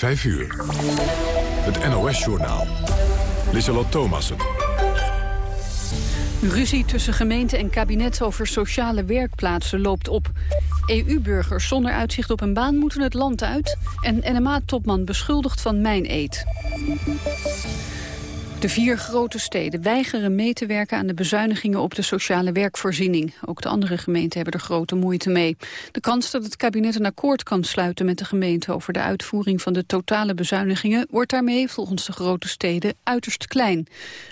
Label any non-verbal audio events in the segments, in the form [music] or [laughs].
5 uur. Het NOS-journaal. Lissalot Thomassen. Ruzie tussen gemeente en kabinet over sociale werkplaatsen loopt op. EU-burgers zonder uitzicht op een baan moeten het land uit... en NMA-topman beschuldigd van mijn-eet. De vier grote steden weigeren mee te werken aan de bezuinigingen op de sociale werkvoorziening. Ook de andere gemeenten hebben er grote moeite mee. De kans dat het kabinet een akkoord kan sluiten met de gemeente over de uitvoering van de totale bezuinigingen wordt daarmee volgens de grote steden uiterst klein.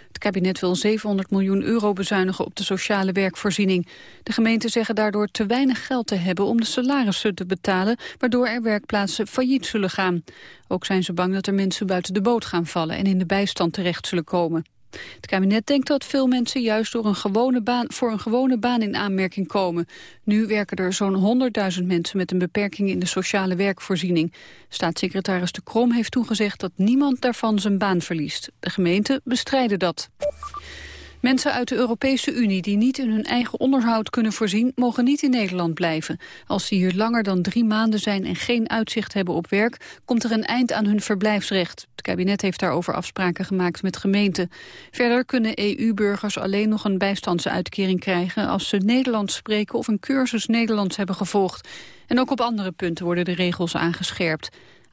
Het kabinet wil 700 miljoen euro bezuinigen op de sociale werkvoorziening. De gemeenten zeggen daardoor te weinig geld te hebben om de salarissen te betalen, waardoor er werkplaatsen failliet zullen gaan. Ook zijn ze bang dat er mensen buiten de boot gaan vallen en in de bijstand terecht zullen komen. Het kabinet denkt dat veel mensen juist door een gewone baan, voor een gewone baan in aanmerking komen. Nu werken er zo'n 100.000 mensen met een beperking in de sociale werkvoorziening. Staatssecretaris De Krom heeft toegezegd dat niemand daarvan zijn baan verliest. De gemeenten bestrijden dat. Mensen uit de Europese Unie die niet in hun eigen onderhoud kunnen voorzien, mogen niet in Nederland blijven. Als ze hier langer dan drie maanden zijn en geen uitzicht hebben op werk, komt er een eind aan hun verblijfsrecht. Het kabinet heeft daarover afspraken gemaakt met gemeenten. Verder kunnen EU-burgers alleen nog een bijstandsuitkering krijgen als ze Nederlands spreken of een cursus Nederlands hebben gevolgd. En ook op andere punten worden de regels aangescherpt.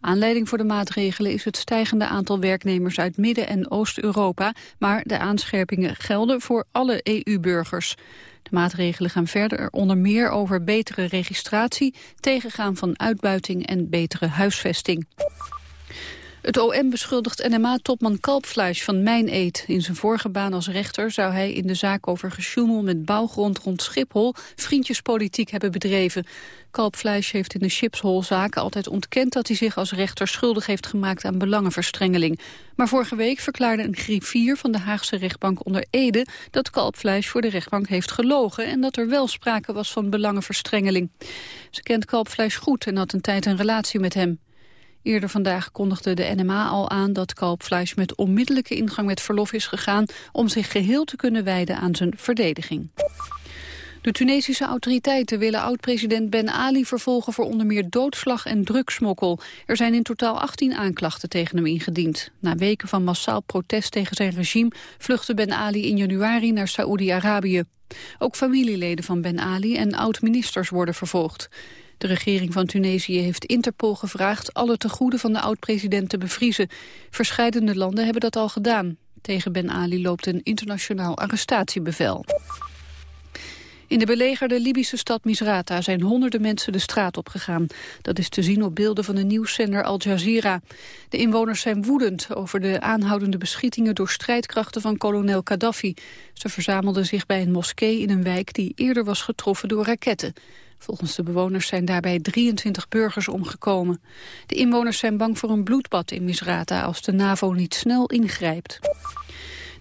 Aanleiding voor de maatregelen is het stijgende aantal werknemers uit Midden- en Oost-Europa, maar de aanscherpingen gelden voor alle EU-burgers. De maatregelen gaan verder onder meer over betere registratie, tegengaan van uitbuiting en betere huisvesting. Het OM beschuldigt NMA-topman Kalpfleisch van mijn-eet. In zijn vorige baan als rechter zou hij in de zaak over gesjoemel met bouwgrond rond Schiphol vriendjespolitiek hebben bedreven. Kalpfleisch heeft in de Chipshol-zaak altijd ontkend dat hij zich als rechter schuldig heeft gemaakt aan belangenverstrengeling. Maar vorige week verklaarde een griffier van de Haagse rechtbank onder Ede dat Kalpfleisch voor de rechtbank heeft gelogen en dat er wel sprake was van belangenverstrengeling. Ze kent Kalpfleisch goed en had een tijd een relatie met hem. Eerder vandaag kondigde de NMA al aan dat Kalpfleisch met onmiddellijke ingang met verlof is gegaan om zich geheel te kunnen wijden aan zijn verdediging. De Tunesische autoriteiten willen oud-president Ben Ali vervolgen voor onder meer doodslag en drugsmokkel. Er zijn in totaal 18 aanklachten tegen hem ingediend. Na weken van massaal protest tegen zijn regime vluchtte Ben Ali in januari naar Saoedi-Arabië. Ook familieleden van Ben Ali en oud-ministers worden vervolgd. De regering van Tunesië heeft Interpol gevraagd alle tegoeden van de oud-president te bevriezen. Verscheidene landen hebben dat al gedaan. Tegen Ben Ali loopt een internationaal arrestatiebevel. In de belegerde Libische stad Misrata zijn honderden mensen de straat opgegaan. Dat is te zien op beelden van de nieuwszender Al Jazeera. De inwoners zijn woedend over de aanhoudende beschietingen door strijdkrachten van kolonel Gaddafi. Ze verzamelden zich bij een moskee in een wijk die eerder was getroffen door raketten. Volgens de bewoners zijn daarbij 23 burgers omgekomen. De inwoners zijn bang voor een bloedbad in Misrata als de NAVO niet snel ingrijpt.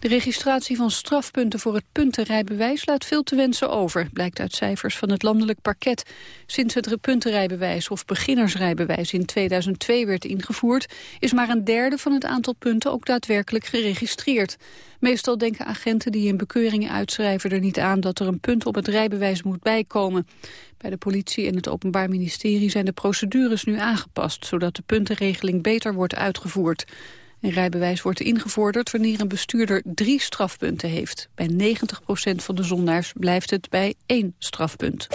De registratie van strafpunten voor het puntenrijbewijs laat veel te wensen over, blijkt uit cijfers van het landelijk parket. Sinds het puntenrijbewijs of beginnersrijbewijs in 2002 werd ingevoerd, is maar een derde van het aantal punten ook daadwerkelijk geregistreerd. Meestal denken agenten die een bekeuringen uitschrijven er niet aan dat er een punt op het rijbewijs moet bijkomen. Bij de politie en het Openbaar Ministerie zijn de procedures nu aangepast, zodat de puntenregeling beter wordt uitgevoerd. Een rijbewijs wordt ingevorderd wanneer een bestuurder drie strafpunten heeft. Bij 90% van de zondaars blijft het bij één strafpunt.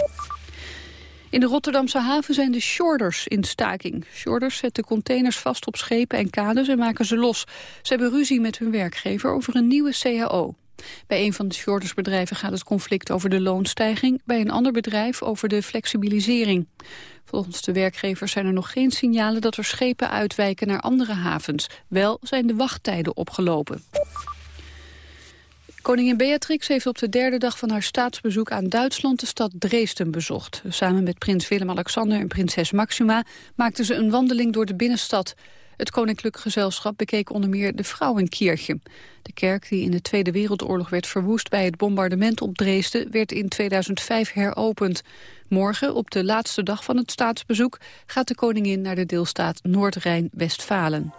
In de Rotterdamse haven zijn de shorders in staking. Shorders zetten containers vast op schepen en kades en maken ze los. Ze hebben ruzie met hun werkgever over een nieuwe CAO. Bij een van de shortersbedrijven gaat het conflict over de loonstijging, bij een ander bedrijf over de flexibilisering. Volgens de werkgevers zijn er nog geen signalen dat er schepen uitwijken naar andere havens. Wel zijn de wachttijden opgelopen. Koningin Beatrix heeft op de derde dag van haar staatsbezoek aan Duitsland de stad Dresden bezocht. Samen met prins Willem-Alexander en prinses Maxima maakten ze een wandeling door de binnenstad. Het Koninklijk Gezelschap bekeek onder meer de Vrouwenkiertje. De kerk die in de Tweede Wereldoorlog werd verwoest bij het bombardement op Dresden werd in 2005 heropend. Morgen, op de laatste dag van het staatsbezoek, gaat de koningin naar de deelstaat Noord-Rijn-Westfalen.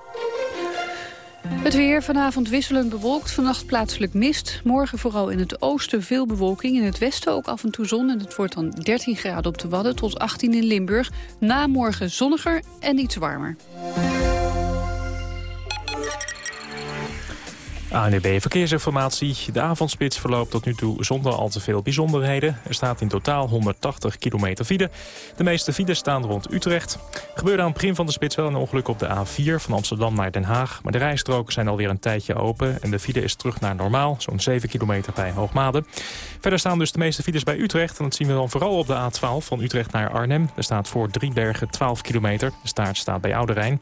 Het weer vanavond wisselend bewolkt, vannacht plaatselijk mist. Morgen vooral in het oosten veel bewolking, in het westen ook af en toe zon. En het wordt dan 13 graden op de Wadden tot 18 in Limburg. Na morgen zonniger en iets warmer. Thank you. ANB Verkeersinformatie. De avondspits verloopt tot nu toe zonder al te veel bijzonderheden. Er staat in totaal 180 kilometer file. De meeste files staan rond Utrecht. Er gebeurde aan het begin van de spits wel een ongeluk op de A4 van Amsterdam naar Den Haag. Maar de rijstroken zijn alweer een tijdje open en de file is terug naar normaal. Zo'n 7 kilometer bij Hoogmade. Verder staan dus de meeste files bij Utrecht. En dat zien we dan vooral op de A12 van Utrecht naar Arnhem. Er staat voor Driebergen 12 kilometer. De staart staat bij Oude Rijn.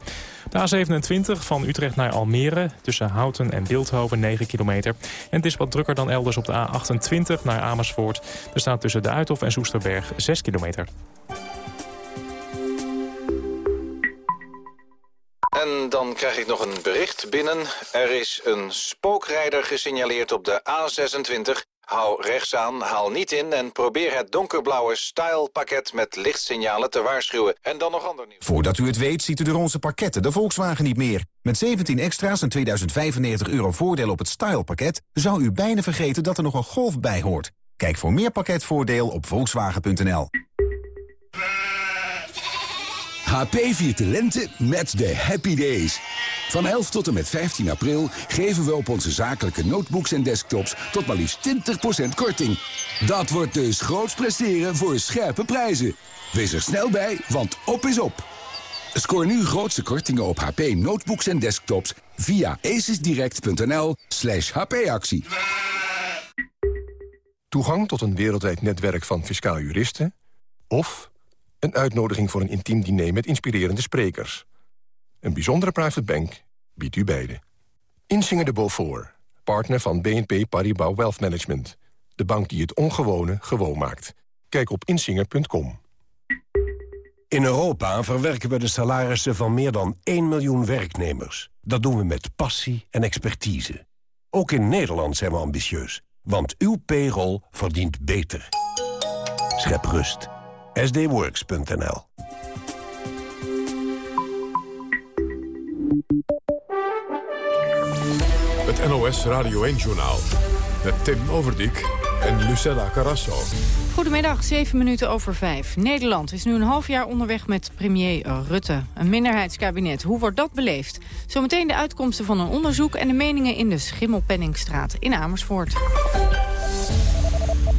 De A27 van Utrecht naar Almere tussen Houten en Beeldhoven over 9 kilometer. En het is wat drukker dan elders op de A28 naar Amersfoort. Er staat tussen de Uithof en Soesterberg 6 kilometer. En dan krijg ik nog een bericht binnen. Er is een spookrijder gesignaleerd op de A26 Hou rechts aan, haal niet in en probeer het donkerblauwe Style-pakket met lichtsignalen te waarschuwen. En dan nog ander nieuws. Voordat u het weet ziet u de onze pakketten de Volkswagen niet meer. Met 17 extra's en 2095 euro voordeel op het Style-pakket... zou u bijna vergeten dat er nog een Golf bij hoort. Kijk voor meer pakketvoordeel op volkswagen.nl. HP viert de lente met de Happy Days. Van 11 tot en met 15 april geven we op onze zakelijke notebooks en desktops tot maar liefst 20% korting. Dat wordt dus groots presteren voor scherpe prijzen. Wees er snel bij, want op is op. Scoor nu grootste kortingen op HP notebooks en desktops via acesdirect.nl slash hpactie. Toegang tot een wereldwijd netwerk van fiscaal juristen... of een uitnodiging voor een intiem diner met inspirerende sprekers... Een bijzondere private bank biedt u beide. Insinger de Beaufort, partner van BNP Paribas Wealth Management. De bank die het ongewone gewoon maakt. Kijk op insinger.com. In Europa verwerken we de salarissen van meer dan 1 miljoen werknemers. Dat doen we met passie en expertise. Ook in Nederland zijn we ambitieus. Want uw payroll verdient beter. Schep rust. sdworks.nl Het NOS Radio 1-journaal. Met Tim Overdijk en Lucella Carrasso. Goedemiddag, 7 minuten over 5. Nederland is nu een half jaar onderweg met premier Rutte. Een minderheidskabinet. Hoe wordt dat beleefd? Zometeen de uitkomsten van een onderzoek... en de meningen in de Schimmelpenningstraat in Amersfoort.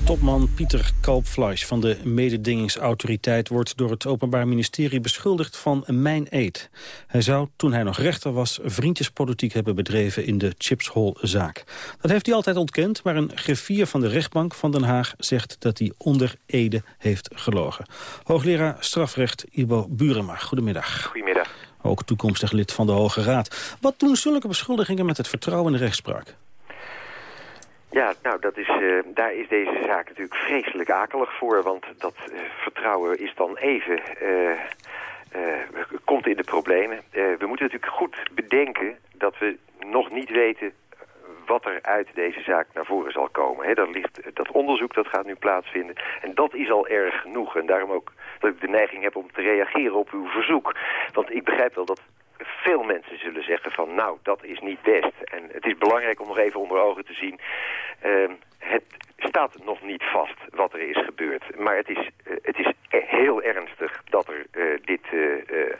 Topman Pieter Kalpfleisch van de mededingingsautoriteit... wordt door het Openbaar Ministerie beschuldigd van mijn eet. Hij zou, toen hij nog rechter was, vriendjespolitiek hebben bedreven... in de Chipshol-zaak. Dat heeft hij altijd ontkend, maar een griffier van de rechtbank van Den Haag... zegt dat hij onder Ede heeft gelogen. Hoogleraar strafrecht Ibo Burema, goedemiddag. Goedemiddag. Ook toekomstig lid van de Hoge Raad. Wat doen zulke beschuldigingen met het vertrouwen in de rechtspraak? Ja, nou, dat is, uh, daar is deze zaak natuurlijk vreselijk akelig voor. Want dat uh, vertrouwen is dan even... Uh, komt in de problemen. we moeten natuurlijk goed bedenken dat we nog niet weten wat er uit deze zaak naar voren zal komen. He, dat, ligt, dat onderzoek dat gaat nu plaatsvinden. En dat is al erg genoeg. En daarom ook dat ik de neiging heb om te reageren op uw verzoek. Want ik begrijp wel dat veel mensen zullen zeggen van nou, dat is niet best. En het is belangrijk om nog even onder ogen te zien... Uh, het staat nog niet vast wat er is gebeurd. Maar het is, uh, het is heel ernstig dat er uh, dit, uh,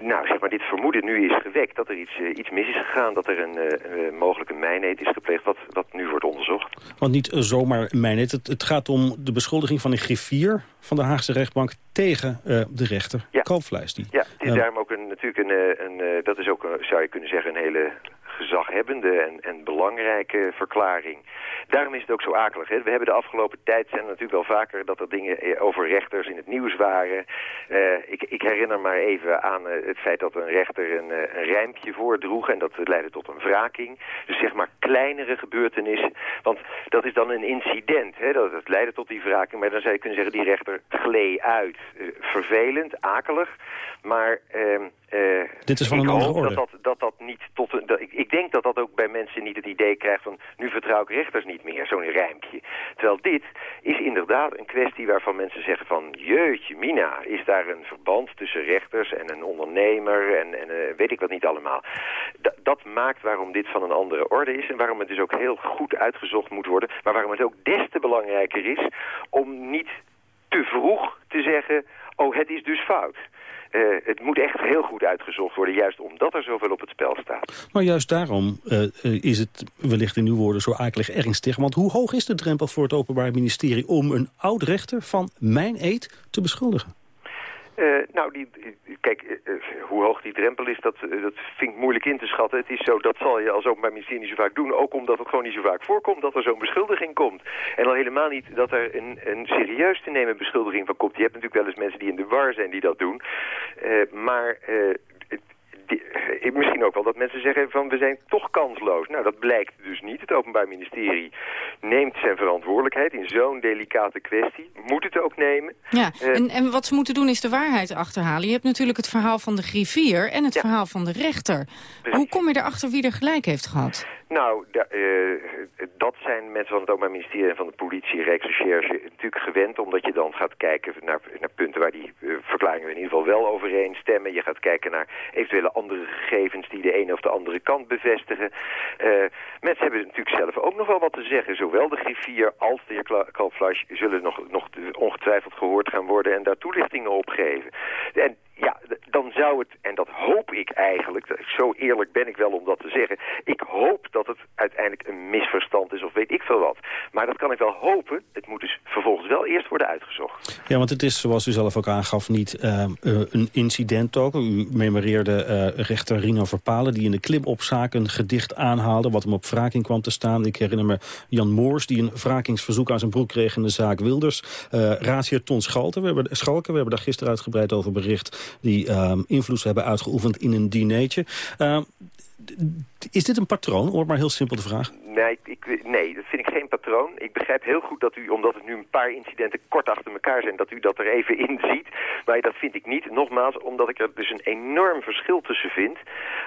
nou, zeg maar dit vermoeden nu is gewekt. Dat er iets, iets mis is gegaan. Dat er een mogelijke mijneet is gepleegd wat, wat nu wordt onderzocht. Want niet zomaar mijneet. Het, het gaat om de beschuldiging van een griffier van de Haagse rechtbank tegen de rechter ja. Die, ja, het is daarom ook een, natuurlijk een, een, dat is ook, zou je kunnen zeggen, een hele gezaghebbende en, en belangrijke verklaring. Daarom is het ook zo akelig. Hè? We hebben de afgelopen tijd zijn natuurlijk wel vaker dat er dingen eh, over rechters in het nieuws waren. Uh, ik, ik, herinner maar even aan uh, het feit dat een rechter een, een rijmpje voordroeg en dat leidde tot een wraking. Dus zeg maar kleinere gebeurtenissen. Want dat is dan een incident. Hè? Dat, dat leidde tot die wraking. Maar dan zou je kunnen zeggen die rechter glee uit. vervelend, akelig. Maar ehm, uh, Dit is van een andere orde. Dat dat, dat, dat niet tot een, dat, ik, ik, denk dat dat ook bij mensen niet het idee krijgt van... nu vertrouw ik rechters niet meer, zo'n rijmpje. Terwijl dit is inderdaad een kwestie waarvan mensen zeggen van... jeutje, Mina, is daar een verband tussen rechters en een ondernemer... en, en uh, weet ik wat niet allemaal. D dat maakt waarom dit van een andere orde is... en waarom het dus ook heel goed uitgezocht moet worden... maar waarom het ook des te belangrijker is om niet te vroeg te zeggen... oh, het is dus fout. Het moet echt heel goed uitgezocht worden, juist omdat er zoveel op het spel staat. Maar juist daarom is het wellicht in uw woorden zo akelig ernstig. Want hoe hoog is de drempel voor het Openbaar Ministerie om een oud-rechter van mijn eet te beschuldigen? Uh, nou, die, kijk, uh, hoe hoog die drempel is, dat, dat vind ik moeilijk in te schatten. Het is zo, dat zal je als openbaar ministerie niet zo vaak doen. Ook omdat het gewoon niet zo vaak voorkomt dat er zo'n beschuldiging komt. En al helemaal niet dat er een, een serieus te nemen beschuldiging van komt. Je hebt natuurlijk wel eens mensen die in de war zijn die dat doen. maar die, misschien ook wel dat mensen zeggen van we zijn toch kansloos. Nou, dat blijkt dus niet. Het Openbaar Ministerie neemt zijn verantwoordelijkheid in zo'n delicate kwestie. Moet het ook nemen. Ja, uh, en, en wat ze moeten doen is de waarheid achterhalen. Je hebt natuurlijk het verhaal van de griffier en het ja. verhaal van de rechter. Precies. Hoe kom je erachter wie er gelijk heeft gehad? Nou, uh, dat zijn mensen van het Openbaar Ministerie en van de politie, Rijksrecherche natuurlijk gewend. Omdat je dan gaat kijken naar, naar punten waar die uh, verklaringen in ieder geval wel overeenstemmen. Je gaat kijken naar eventuele andere gegevens die de ene of de andere kant bevestigen. Uh, mensen hebben natuurlijk zelf ook nog wel wat te zeggen. Zowel de griffier als de heer zullen nog, nog ongetwijfeld gehoord gaan worden en daar toelichtingen op geven. En ja, dan zou het, en dat hoop ik eigenlijk, zo eerlijk ben ik wel om dat te zeggen, ik hoop dat het uiteindelijk een misverstand is of weet ik veel wat. Maar dat kan ik wel hopen, het moet dus vervolgens wel eerst worden uitgezocht. Ja, want het is, zoals u zelf ook aangaf, niet uh, uh, een incident ook. U memoreerde uh, rechter Rino Verpalen, die in de klimopzaak een gedicht aanhaalde, wat hem op wraking kwam te staan. Ik herinner me Jan Moors, die een wrakingsverzoek aan zijn broek kreeg in de zaak Wilders. Uh, Raadsheer Ton we hebben, Schalken, we hebben daar gisteren uitgebreid over bericht die um, invloed hebben uitgeoefend in een dinertje. Is dit een patroon, om maar heel simpel te vragen? Nee, ik, nee, dat vind ik geen patroon. Ik begrijp heel goed dat u, omdat het nu een paar incidenten kort achter elkaar zijn, dat u dat er even in ziet. Maar dat vind ik niet. Nogmaals, omdat ik er dus een enorm verschil tussen vind.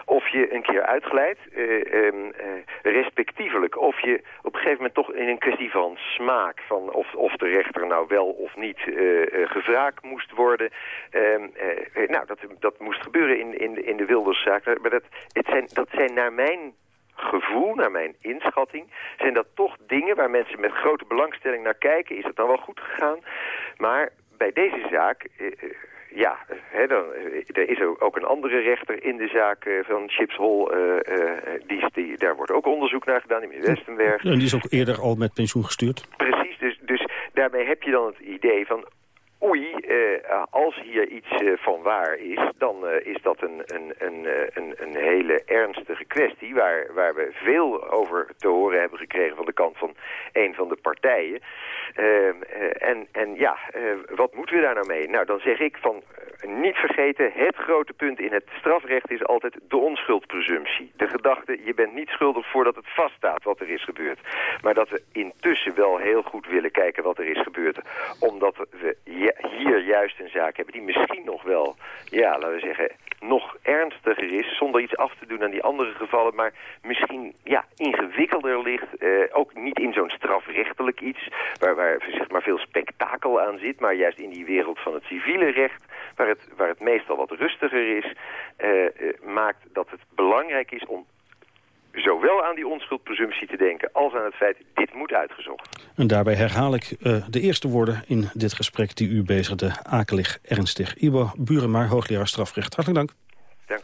Of je een keer uitglijdt, uh, um, uh, respectievelijk. Of je op een gegeven moment toch in een kwestie van smaak, van of, of de rechter nou wel of niet uh, gevraagd moest worden. Um, nou, dat, dat moest gebeuren in, in, in de Wilderszaak. Maar dat, het zijn, dat zijn naar mijn gevoel, naar mijn inschatting, zijn dat toch dingen waar mensen met grote belangstelling naar kijken. Is het dan wel goed gegaan? Maar bij deze zaak, eh, ja, hè, dan, er is ook een andere rechter in de zaak uh, van Chips Hall. Uh, die, die, daar wordt ook onderzoek naar gedaan, in Westenberg. En die is ook eerder al met pensioen gestuurd? Precies, dus, dus daarmee heb je dan het idee van oei, uh, als hier iets uh, van waar is, dan uh, is dat een, een, een, een, een hele ernstige kwestie... Waar, waar we veel over te horen hebben gekregen van de kant van een van de partijen. Ehm, en, en ja, wat moeten we daar nou mee? Nou, dan zeg ik van niet vergeten, het grote punt in het strafrecht is altijd de onschuldpresumptie. De gedachte, je bent niet schuldig voordat het vaststaat wat er is gebeurd. Maar dat we intussen wel heel goed willen kijken wat er is gebeurd. Omdat we hier juist een zaak hebben die misschien nog wel, ja, laten we zeggen, nog ernstiger is, zonder iets af te doen aan die andere gevallen, maar misschien ja, ingewikkelder ligt. Eh, ook niet in zo'n strafrechtelijk iets, waar, waar zeg maar veel spektakel aan zit, maar juist in die wereld van het civiele recht, waar het, waar het meestal wat rustiger is, uh, uh, maakt dat het belangrijk is om zowel aan die onschuldpresumptie te denken als aan het feit dit moet uitgezocht. En daarbij herhaal ik uh, de eerste woorden in dit gesprek die u bezigde, akelig ernstig. Ibo Burema, hoogleraar strafrecht. Hartelijk dank. Dank.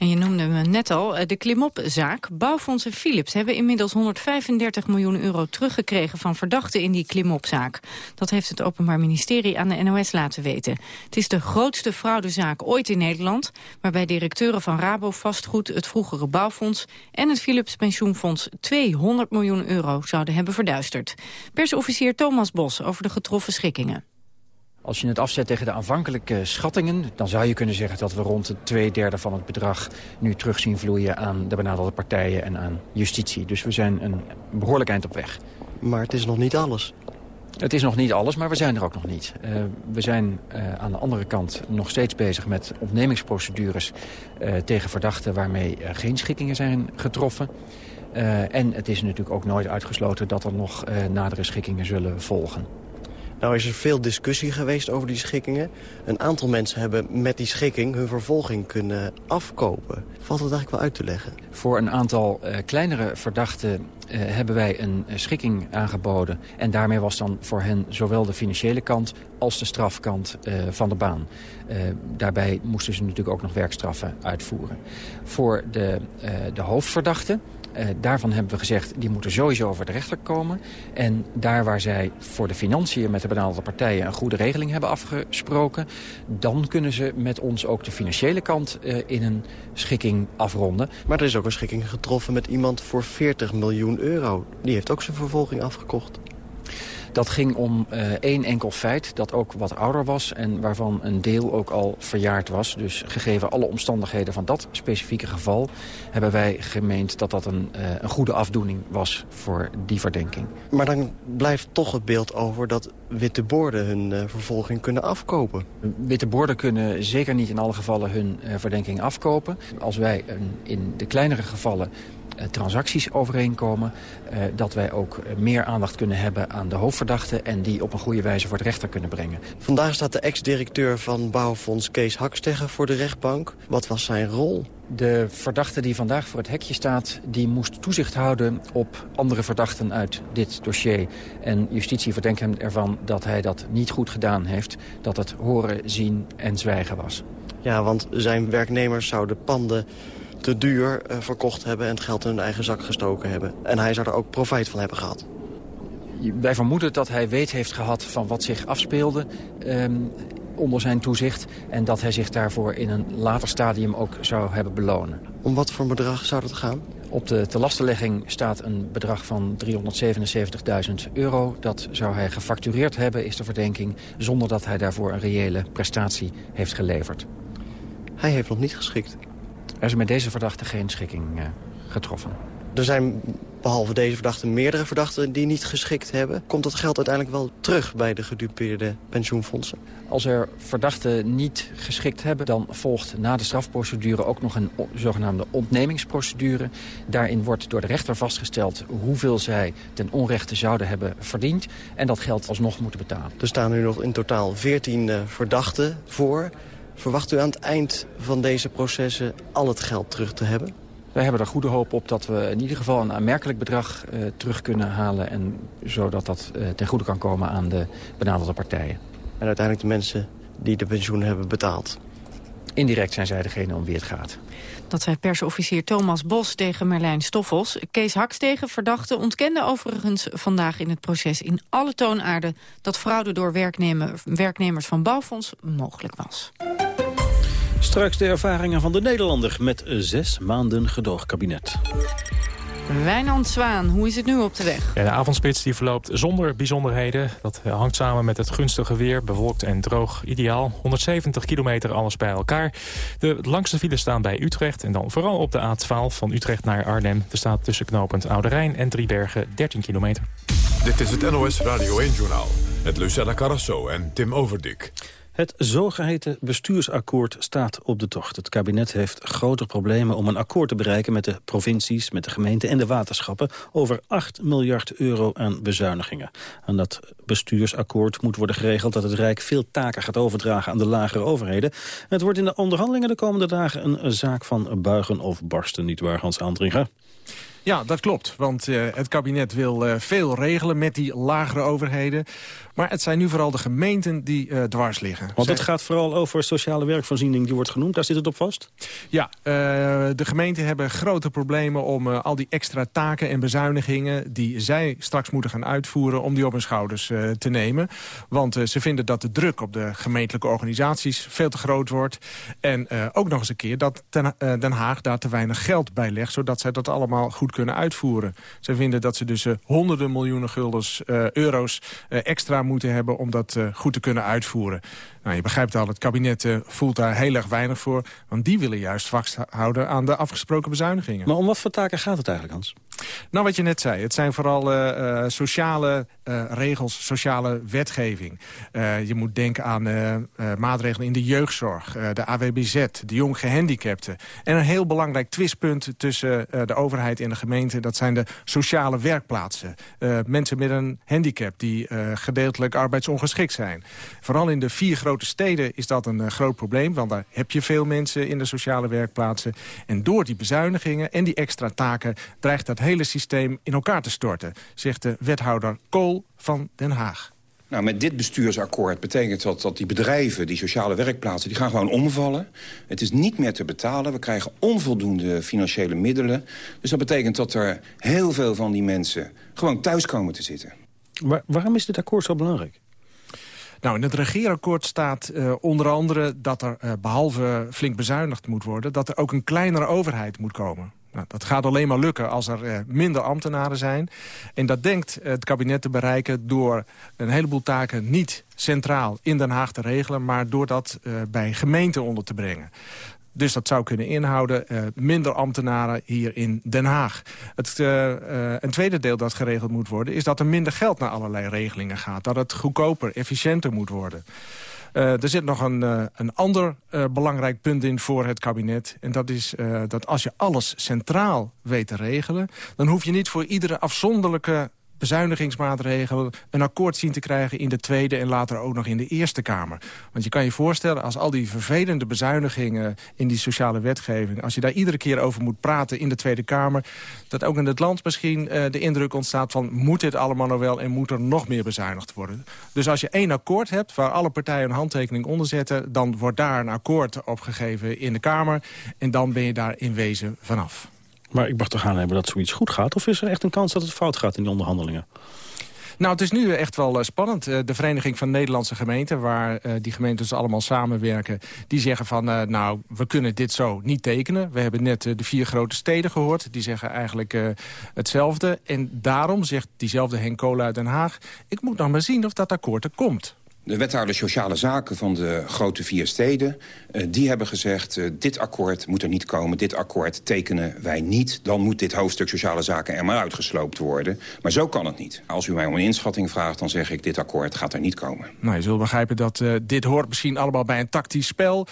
En je noemde me net al, de klimopzaak. Bouwfonds en Philips hebben inmiddels 135 miljoen euro teruggekregen van verdachten in die klimopzaak. Dat heeft het Openbaar Ministerie aan de NOS laten weten. Het is de grootste fraudezaak ooit in Nederland, waarbij directeuren van Rabo Vastgoed, het vroegere Bouwfonds en het Philips Pensioenfonds 200 miljoen euro zouden hebben verduisterd. Persofficier Thomas Bos over de getroffen schikkingen. Als je het afzet tegen de aanvankelijke schattingen... dan zou je kunnen zeggen dat we rond de twee derde van het bedrag... nu terug zien vloeien aan de benaderde partijen en aan justitie. Dus we zijn een behoorlijk eind op weg. Maar het is nog niet alles. Het is nog niet alles, maar we zijn er ook nog niet. Uh, we zijn uh, aan de andere kant nog steeds bezig met ontnemingsprocedures... Uh, tegen verdachten waarmee geen schikkingen zijn getroffen. en het is natuurlijk ook nooit uitgesloten dat er nog nadere schikkingen zullen volgen. Nou is er veel discussie geweest over die schikkingen. Een aantal mensen hebben met die schikking hun vervolging kunnen afkopen. Valt het eigenlijk wel uit te leggen? Voor een aantal uh, kleinere verdachten uh, hebben wij een uh, schikking aangeboden. En daarmee was dan voor hen zowel de financiële kant als de strafkant van de baan. daarbij moesten ze natuurlijk ook nog werkstraffen uitvoeren. Voor de, de hoofdverdachten uh, daarvan hebben we gezegd, die moeten sowieso over de rechter komen. En daar waar zij voor de financiën met de benaderde partijen... een goede regeling hebben afgesproken... dan kunnen ze met ons ook de financiële kant uh, in een schikking afronden. Maar er is ook een schikking getroffen met iemand voor 40 miljoen euro. Die heeft ook zijn vervolging afgekocht. Dat ging om uh, één enkel feit dat ook wat ouder was... en waarvan een deel ook al verjaard was. Dus gegeven alle omstandigheden van dat specifieke geval... hebben wij gemeend dat dat een, uh, een goede afdoening was voor die verdenking. Maar dan blijft toch het beeld over dat witte borden hun uh, vervolging kunnen afkopen. Witte borden kunnen zeker niet in alle gevallen hun verdenking afkopen. Als wij een, in de kleinere gevallen transacties overeenkomen... Uh, dat wij ook meer aandacht kunnen hebben aan de hoofdverdachten... en die op een goede wijze voor de rechter kunnen brengen. Vandaag staat de ex-directeur van Bouwfonds Kees Haksteggen voor de rechtbank. Wat was zijn rol? De verdachte die vandaag voor het hekje staat... die moest toezicht houden op andere verdachten uit dit dossier. En justitie verdenkt hem ervan dat hij dat niet goed gedaan heeft. Dat het horen, zien en zwijgen was. Ja, want zijn werknemers zouden panden te duur uh, verkocht hebben en het geld in hun eigen zak gestoken hebben. En hij zou er ook profijt van hebben gehad. Wij vermoeden dat hij weet heeft gehad van wat zich afspeelde um, onder zijn toezicht... en dat hij zich daarvoor in een later stadium ook zou hebben belonen. Om wat voor bedrag zou dat gaan? Op de telastenlegging staat een bedrag van 377.000 euro. Dat zou hij gefactureerd hebben, is de verdenking... zonder dat hij daarvoor een reële prestatie heeft geleverd. Hij heeft nog niet geschikt. Er is met deze verdachte geen schikking uh, getroffen. Er zijn behalve deze verdachten meerdere verdachten die niet geschikt hebben. Komt dat geld uiteindelijk wel terug bij de gedupeerde pensioenfondsen? Als er verdachten niet geschikt hebben, dan volgt na de strafprocedure ook nog een zogenaamde ontnemingsprocedure. Daarin wordt door de rechter vastgesteld hoeveel zij ten onrechte zouden hebben verdiend. En dat geld alsnog moeten betalen. Er staan nu nog in totaal 14 uh, verdachten voor. Verwacht u aan het eind van deze processen al het geld terug te hebben? Wij hebben er goede hoop op dat we in ieder geval een aanmerkelijk bedrag uh, terug kunnen halen... en zodat dat uh, ten goede kan komen aan de benaderde partijen. En uiteindelijk de mensen die de pensioen hebben betaald. Indirect zijn zij degene om wie het gaat. Dat zei persofficier Thomas Bos tegen Merlijn Stoffels. Kees Hakstegen, verdachte, ontkende overigens vandaag in het proces in alle toonaarden dat fraude door werknemer, werknemers van Bouwfonds mogelijk was. Straks de ervaringen van de Nederlander met zes maanden gedoogkabinet. Wijnand Zwaan, hoe is het nu op de weg? Ja, de avondspits die verloopt zonder bijzonderheden. Dat hangt samen met het gunstige weer, bewolkt en droog. Ideaal, 170 kilometer alles bij elkaar. De langste files staan bij Utrecht en dan vooral op de A12 van Utrecht naar Arnhem. Er staat tussen knooppunt Oude Rijn en Driebergen 13 kilometer. Dit is het NOS Radio 1-journaal met Lucella Carrasso en Tim Overdik. Het zogeheten bestuursakkoord staat op de tocht. Het kabinet heeft grote problemen om een akkoord te bereiken... met de provincies, met de gemeenten en de waterschappen... over 8 miljard euro aan bezuinigingen. Aan dat bestuursakkoord moet worden geregeld... dat het Rijk veel taken gaat overdragen aan de lagere overheden. Het wordt in de onderhandelingen de komende dagen... een zaak van buigen of barsten, nietwaar Hans Aandringa? Ja, dat klopt. Want uh, het kabinet wil uh, veel regelen met die lagere overheden. Maar het zijn nu vooral de gemeenten die uh, dwars liggen. Want het gaat vooral over sociale werkvoorziening, die wordt genoemd. Daar zit het op vast? Ja, de gemeenten hebben grote problemen om al die extra taken en bezuinigingen... die zij straks moeten gaan uitvoeren, om die op hun schouders te nemen. Want ze vinden dat de druk op de gemeentelijke organisaties veel te groot wordt. En ook nog eens een keer dat Den Haag daar te weinig geld bij legt... zodat zij dat allemaal goed kunnen uitvoeren. Ze vinden dat ze dus honderden miljoenen guldens, euro's extra moeten hebben om dat goed te kunnen uitvoeren. Nou, je begrijpt al, het kabinet uh, voelt daar heel erg weinig voor. Want die willen juist vasthouden aan de afgesproken bezuinigingen. Maar om wat voor taken gaat het eigenlijk, Hans? Nou, wat je net zei, het zijn vooral uh, sociale uh, regels, sociale wetgeving. je moet denken aan maatregelen in de jeugdzorg, de AWBZ, de jong gehandicapten. En een heel belangrijk twistpunt tussen de overheid en de gemeente... dat zijn de sociale werkplaatsen. mensen met een handicap die gedeeltelijk arbeidsongeschikt zijn. Vooral in de vier grote steden is dat een groot probleem... want daar heb je veel mensen in de sociale werkplaatsen. En door die bezuinigingen en die extra taken dreigt dat hele systeem in elkaar te storten, zegt de wethouder Kool van Den Haag. Nou, met dit bestuursakkoord betekent dat dat die bedrijven, die sociale werkplaatsen... die gaan gewoon omvallen. Het is niet meer te betalen. We krijgen onvoldoende financiële middelen. Dus dat betekent dat er heel veel van die mensen gewoon thuis komen te zitten. waarom is dit akkoord zo belangrijk? Nou, in het regeerakkoord staat uh, onder andere dat er uh, behalve flink bezuinigd moet worden... dat er ook een kleinere overheid moet komen. Nou, dat gaat alleen maar lukken als er uh, minder ambtenaren zijn. En dat denkt het kabinet te bereiken door een heleboel taken niet centraal in Den Haag te regelen... maar door dat bij gemeenten onder te brengen. Dus dat zou kunnen inhouden uh, minder ambtenaren hier in Den Haag. Het uh, uh, een tweede deel dat geregeld moet worden... is dat er minder geld naar allerlei regelingen gaat. Dat het goedkoper, efficiënter moet worden. Er zit nog een, een ander belangrijk punt in voor het kabinet. En dat is dat als je alles centraal weet te regelen... dan hoef je niet voor iedere afzonderlijke bezuinigingsmaatregelen... een akkoord zien te krijgen in de Tweede en later ook nog in de Eerste Kamer. Want je kan je voorstellen, als al die vervelende bezuinigingen... in die sociale wetgeving, als je daar iedere keer over moet praten in de Tweede Kamer... dat ook in het land misschien uh, de indruk ontstaat van... moet dit allemaal nou wel en moet er nog meer bezuinigd worden? Dus als je één akkoord hebt waar alle partijen een handtekening onder zetten... dan wordt daar een akkoord opgegeven in de Kamer... en dan ben je daar in wezen vanaf. Maar ik mag toch aannemen dat zoiets goed gaat? Of is er echt een kans dat het fout gaat in die onderhandelingen? Nou, het is nu echt wel uh, spannend. Uh, de Vereniging van Nederlandse Gemeenten, waar uh, die gemeenten dus allemaal samenwerken... die zeggen van, nou, we kunnen dit zo niet tekenen. We hebben net de vier grote steden gehoord. Die zeggen eigenlijk hetzelfde. En daarom zegt diezelfde Henk Kool uit Den Haag... ik moet nog maar zien of dat akkoord er komt. De wethouder Sociale Zaken van de grote vier steden... Uh, die hebben gezegd, uh, dit akkoord moet er niet komen. Dit akkoord tekenen wij niet. Dan moet dit hoofdstuk Sociale Zaken er maar uitgesloopt worden. Maar zo kan het niet. Als u mij om een inschatting vraagt, dan zeg ik... dit akkoord gaat er niet komen. Nou, je zult begrijpen dat uh, dit hoort misschien allemaal bij een tactisch spel.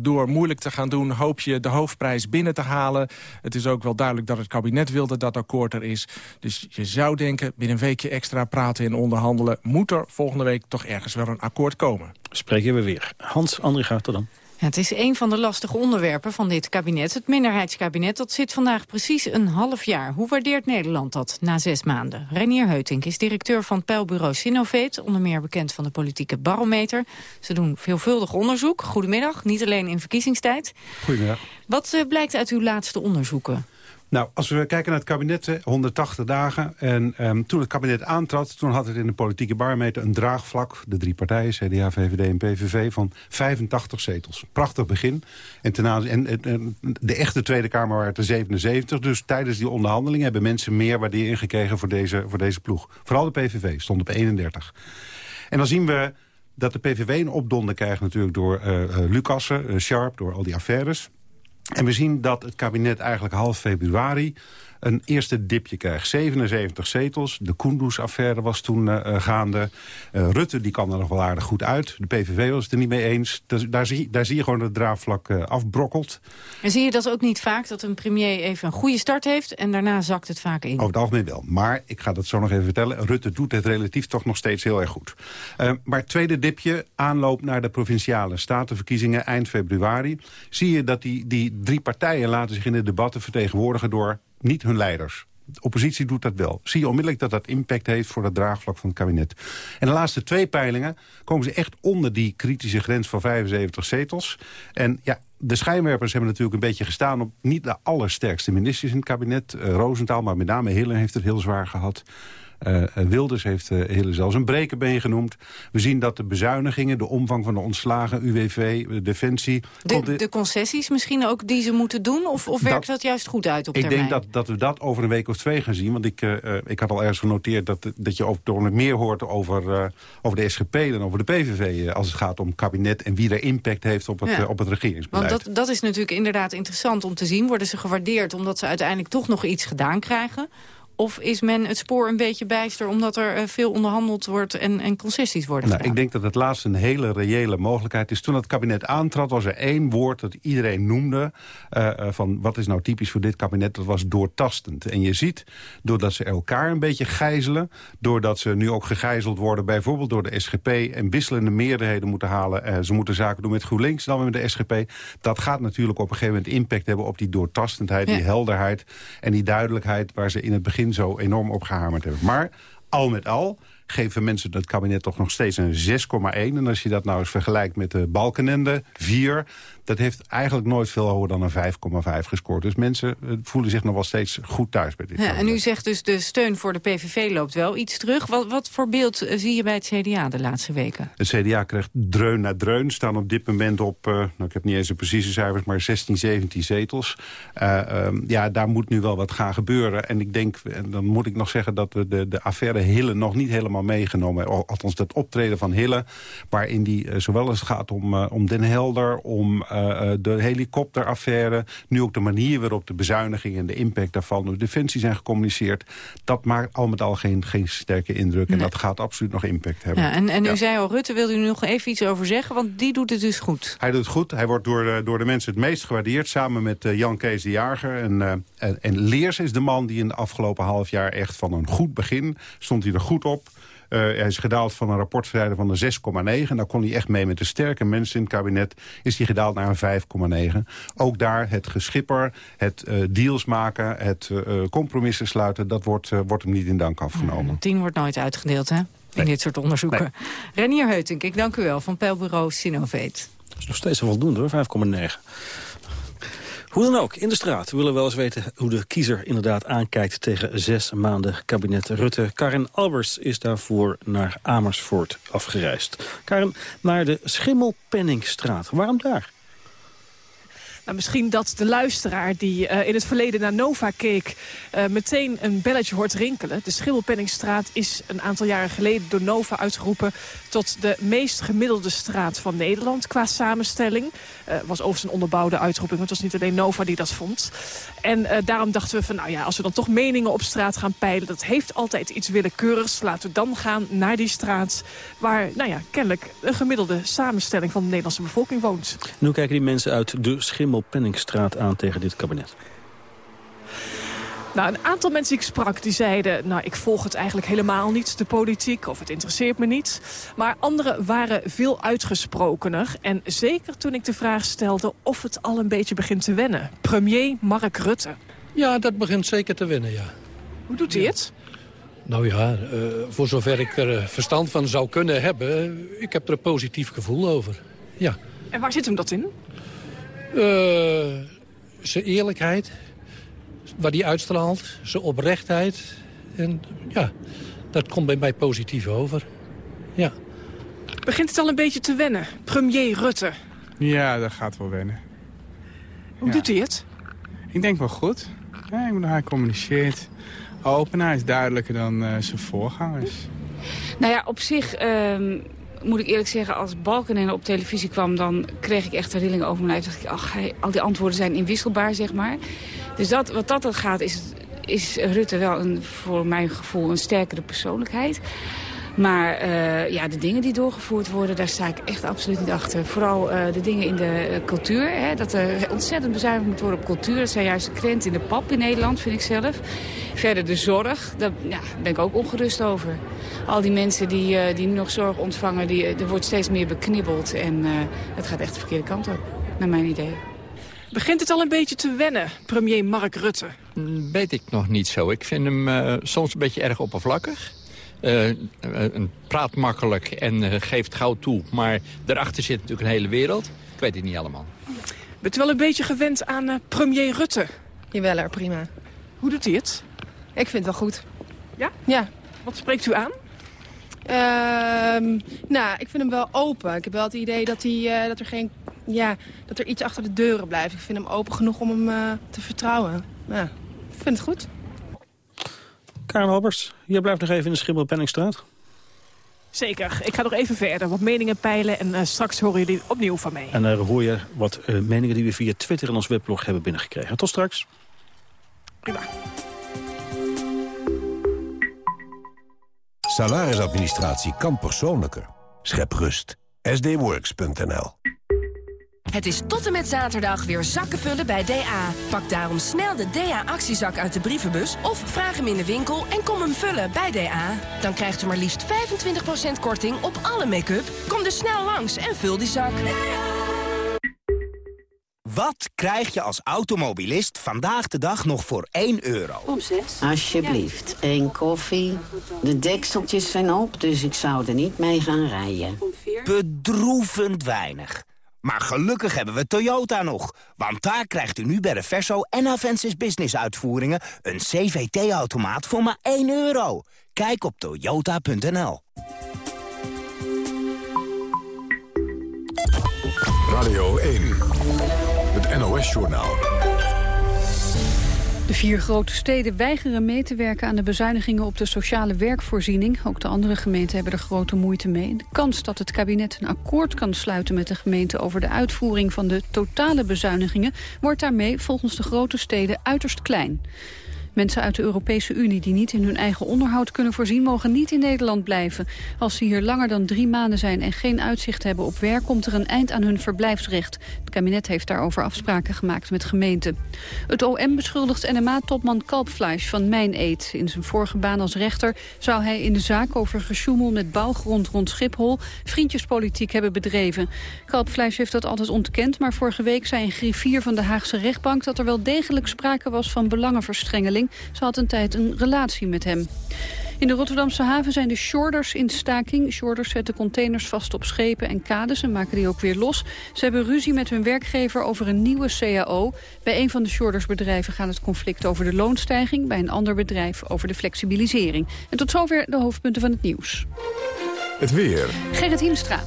door moeilijk te gaan doen, hoop je de hoofdprijs binnen te halen. Het is ook wel duidelijk dat het kabinet wil dat dat akkoord er is. Dus je zou denken, binnen een weekje extra praten en onderhandelen... moet er volgende week toch ergens wel een akkoord komen. Spreken we weer. Hans Andringa, tot dan. het is een van de lastige onderwerpen van dit kabinet. Het minderheidskabinet dat zit vandaag precies een half jaar. Hoe waardeert Nederland dat na zes maanden? Renier Heutink is directeur van peilbureau Sinovate... onder meer bekend van de politieke barometer. Ze doen veelvuldig onderzoek. Goedemiddag, niet alleen in verkiezingstijd. Goedemiddag. Wat uh, blijkt uit uw laatste onderzoeken? Nou, als we kijken naar het kabinet, 180 dagen. En um, toen het kabinet aantrad, toen had het in de politieke barometer een draagvlak. De drie partijen, CDA, VVD en PVV, van 85 zetels. Prachtig begin. En, ten en, en, de echte Tweede Kamer waren er 77. Dus tijdens die onderhandelingen hebben mensen meer waardering gekregen voor deze, voor deze ploeg. Vooral de PVV stond op 31. En dan zien we dat de PVV een opdonder krijgt natuurlijk door uh, uh, Lucassen, uh, Sharp, door al die affaires. En we zien dat het kabinet eigenlijk half februari een eerste dipje krijgt. 77 zetels. De Kunduz-affaire was toen uh, gaande. Uh, Rutte die kwam er nog wel aardig goed uit. De PVV was het er niet mee eens. Dus daar, zie, daar zie je gewoon dat het draagvlak uh, afbrokkelt. En zie je dat ook niet vaak, dat een premier even een goede start heeft... en daarna zakt het vaak in? Over het algemeen wel. Maar, ik ga dat zo nog even vertellen... Rutte doet het relatief toch nog steeds heel erg goed. maar tweede dipje, aanloop naar de provinciale statenverkiezingen... eind februari, zie je dat die, die drie partijen laten zich in de debatten vertegenwoordigen... door niet hun leiders. De oppositie doet dat wel. Zie je onmiddellijk dat dat impact heeft voor het draagvlak van het kabinet. En de laatste twee peilingen komen ze echt onder die kritische grens van 75 zetels. En ja, de schijnwerpers hebben natuurlijk een beetje gestaan... op niet de allersterkste ministers in het kabinet. Uh, Roosentaal, maar met name Hille heeft het heel zwaar gehad. Uh, Wilders heeft uh, hele zelfs een brekenbeen genoemd. We zien dat de bezuinigingen, de omvang van de ontslagen, UWV, Defensie... De, de concessies misschien ook die ze moeten doen? Of, of werkt dat, juist goed uit op ik termijn? Ik denk dat, dat we dat over een week of twee gaan zien. Want ik, uh, ik had al ergens genoteerd dat, dat je ook door meer hoort over, over de SGP... dan over de PVV als het gaat om kabinet... en wie er impact heeft op het, ja. op het regeringsbeleid. Want dat, dat is natuurlijk inderdaad interessant om te zien. Worden ze gewaardeerd omdat ze uiteindelijk toch nog iets gedaan krijgen... Of is men het spoor een beetje bijster omdat er uh, veel onderhandeld wordt en, en concessies worden nou, gedaan? Ik denk dat het laatste een hele reële mogelijkheid is. Toen het kabinet aantrad was er één woord dat iedereen noemde... Uh, van wat is nou typisch voor dit kabinet, dat was doortastend. En je ziet, doordat ze elkaar een beetje gijzelen... doordat ze nu ook gegijzeld worden bijvoorbeeld door de SGP... en wisselende meerderheden moeten halen... ze moeten zaken doen met GroenLinks dan met de SGP... dat gaat natuurlijk op een gegeven moment impact hebben op die doortastendheid... Ja. die helderheid en die duidelijkheid waar ze in het begin zo enorm op gehamerd hebben. Maar al met al geven mensen het kabinet toch nog steeds een 6,1. En als je dat nou eens vergelijkt met de Balkenende, 4... dat heeft eigenlijk nooit veel hoger dan een 5,5 gescoord. Dus mensen voelen zich nog wel steeds goed thuis bij dit ja, En u zegt dus de steun voor de PVV loopt wel iets terug. Wat, wat voor beeld zie je bij het CDA de laatste weken? Het CDA krijgt dreun na dreun. Staan op dit moment op, uh, nou, ik heb niet eens de precieze cijfers... maar 16, 17 zetels. Uh, um, ja, daar moet nu wel wat gaan gebeuren. En ik denk, en dan moet ik nog zeggen... dat we de, de affaire Hille nog niet helemaal meegenomen. Althans, dat optreden van Hille, waarin die uh, zowel als het gaat om, om Den Helder... om uh, de helikopteraffaire, nu ook de manier waarop de bezuiniging... en de impact daarvan door Defensie zijn gecommuniceerd... dat maakt al met al geen, geen sterke indruk. Nee. En dat gaat absoluut nog impact hebben. Ja, en en ja. u zei al, Rutte, wilde u nog even iets over zeggen? Want die doet het dus goed. Hij doet het goed. Hij wordt door de, door de mensen het meest gewaardeerd... samen met Jan Kees de Jager. En, en, en Leers is de man die in de afgelopen half jaar... echt van een goed begin stond hij er goed op... Uh, hij is gedaald van een rapportverrijder van de 6,9. Daar kon hij echt mee met de sterke mensen in het kabinet. Is hij gedaald naar een 5,9. Ook daar het geschipper, het uh, deals maken, het uh, compromissen sluiten... dat wordt, wordt hem niet in dank afgenomen. Ja, 10 wordt nooit uitgedeeld, hè? In nee. dit soort onderzoeken. Nee. Renier Heutink, ik dank u wel, van Peilbureau Sinoveet. Dat is nog steeds voldoende, hoor, 5,9. Hoe dan ook, in de straat. We willen wel eens weten hoe de kiezer inderdaad aankijkt... tegen zes maanden kabinet Rutte. Karin Albers is daarvoor naar Amersfoort afgereisd. Karin, naar de Schimmelpenningstraat. Waarom daar? Nou, misschien dat de luisteraar die uh, in het verleden naar Nova keek... Uh, meteen een belletje hoort rinkelen. De Schimmelpenningstraat is een aantal jaren geleden door Nova uitgeroepen... tot de meest gemiddelde straat van Nederland qua samenstelling. Uh, was overigens een onderbouwde uitroeping, want het was niet alleen Nova die dat vond. En daarom dachten we van, nou ja, als we dan toch meningen op straat gaan peilen... dat heeft altijd iets willekeurigs. Laten we dan gaan naar die straat waar, nou ja, kennelijk... een gemiddelde samenstelling van de Nederlandse bevolking woont. Hoe kijken die mensen uit de Schimmel Penningstraat aan tegen dit kabinet? Nou, een aantal mensen die ik sprak, die zeiden... nou, ik volg het eigenlijk helemaal niet, de politiek, of het interesseert me niet. Maar anderen waren veel uitgesprokener. En zeker toen ik de vraag stelde of het al een beetje begint te wennen. Premier Mark Rutte. Ja, dat begint zeker te wennen, ja. Hoe doet hij het? Nou ja, uh, voor zover ik er verstand van zou kunnen hebben... ik heb er een positief gevoel over, ja. En waar zit hem dat in? Uh, zijn eerlijkheid, waar die uitstraalt, zijn oprechtheid. En ja, dat komt bij mij positief over. Ja. Begint het al een beetje te wennen, premier Rutte? Ja, dat gaat wel wennen. Hoe ja. doet hij het? Ik denk wel goed. Ja, ik bedoel, hij communiceert open, hij is duidelijker dan uh, zijn voorgangers. Nou ja, op zich... Um moet ik eerlijk zeggen, als Balkenende op televisie kwam... dan kreeg ik echt een rilling over mijn lijf. dacht ik, ach, al die antwoorden zijn inwisselbaar, zeg maar. Dus dat, wat dat gaat, is, is Rutte wel een, voor mijn gevoel een sterkere persoonlijkheid. Maar uh, ja, de dingen die doorgevoerd worden, daar sta ik echt absoluut niet achter. Vooral uh, de dingen in de uh, cultuur. Hè, dat er ontzettend bezuinigd moet worden op cultuur. Dat zijn juist de krent in de pap in Nederland, vind ik zelf. Verder de zorg, daar ja, ben ik ook ongerust over. Al die mensen die, die nu nog zorg ontvangen, die, er wordt steeds meer beknibbeld. En het gaat echt de verkeerde kant op, naar mijn idee. Begint het al een beetje te wennen, premier Mark Rutte? Weet ik nog niet zo. Ik vind hem soms een beetje erg oppervlakkig. Uh, een praat makkelijk en uh, geeft gauw toe. Maar daarachter zit natuurlijk een hele wereld. Ik weet het niet allemaal. Bent u wel een beetje gewend aan uh, premier Rutte? Jawel, prima. Hoe doet hij het? Ik vind het wel goed. Ja? Ja. Wat spreekt u aan? Uh, nou, ik vind hem wel open. Ik heb wel het idee dat, hij, uh, dat, er, geen, ja, dat er iets achter de deuren blijft. Ik vind hem open genoeg om hem uh, te vertrouwen. Ja, ik vind het goed. Karen Albers, jij blijft nog even in de Schimmel-Penningstraat. Zeker. Ik ga nog even verder. Wat meningen peilen en uh, straks horen jullie opnieuw van mij. En dan hoor je wat uh, meningen die we via Twitter en ons weblog hebben binnengekregen. Tot straks. Prima. Salarisadministratie kan persoonlijker. Schep rust. sdworks.nl Het is tot en met zaterdag weer zakken vullen bij DA. Pak daarom snel de DA-actiezak uit de brievenbus... of vraag hem in de winkel en kom hem vullen bij DA. Dan krijgt u maar liefst 25% korting op alle make-up. Kom dus snel langs en vul die zak. Wat krijg je als automobilist vandaag de dag nog voor 1 euro? Om 6. Alsjeblieft, één koffie. De dekseltjes zijn op, dus ik zou er niet mee gaan rijden. Bedroevend weinig. Maar gelukkig hebben we Toyota nog. Want daar krijgt u nu bij de Verso en Avensis Business uitvoeringen... een CVT-automaat voor maar 1 euro. Kijk op toyota.nl. Radio 1. Het NOS-journaal. De vier grote steden weigeren mee te werken aan de bezuinigingen op de sociale werkvoorziening. Ook de andere gemeenten hebben er grote moeite mee. De kans dat het kabinet een akkoord kan sluiten met de gemeente over de uitvoering van de totale bezuinigingen wordt daarmee volgens de grote steden uiterst klein. Mensen uit de Europese Unie die niet in hun eigen onderhoud kunnen voorzien... mogen niet in Nederland blijven. Als ze hier langer dan drie maanden zijn en geen uitzicht hebben op werk... komt er een eind aan hun verblijfsrecht. Het kabinet heeft daarover afspraken gemaakt met gemeenten. Het OM beschuldigt NMA-topman Kalpfleisch van Mijn Eet. In zijn vorige baan als rechter zou hij in de zaak over gesjoemel... met bouwgrond rond Schiphol vriendjespolitiek hebben bedreven. Kalpfleisch heeft dat altijd ontkend... maar vorige week zei een griffier van de Haagse rechtbank... dat er wel degelijk sprake was van belangenverstrengeling ze had een tijd een relatie met hem. In de Rotterdamse haven zijn de shorders in staking. Shorders zetten containers vast op schepen en kades en maken die ook weer los. Ze hebben ruzie met hun werkgever over een nieuwe CAO. Bij een van de shordersbedrijven gaat het conflict over de loonstijging. Bij een ander bedrijf over de flexibilisering. En tot zover de hoofdpunten van het nieuws. Het weer. Gerrit Hiemstra.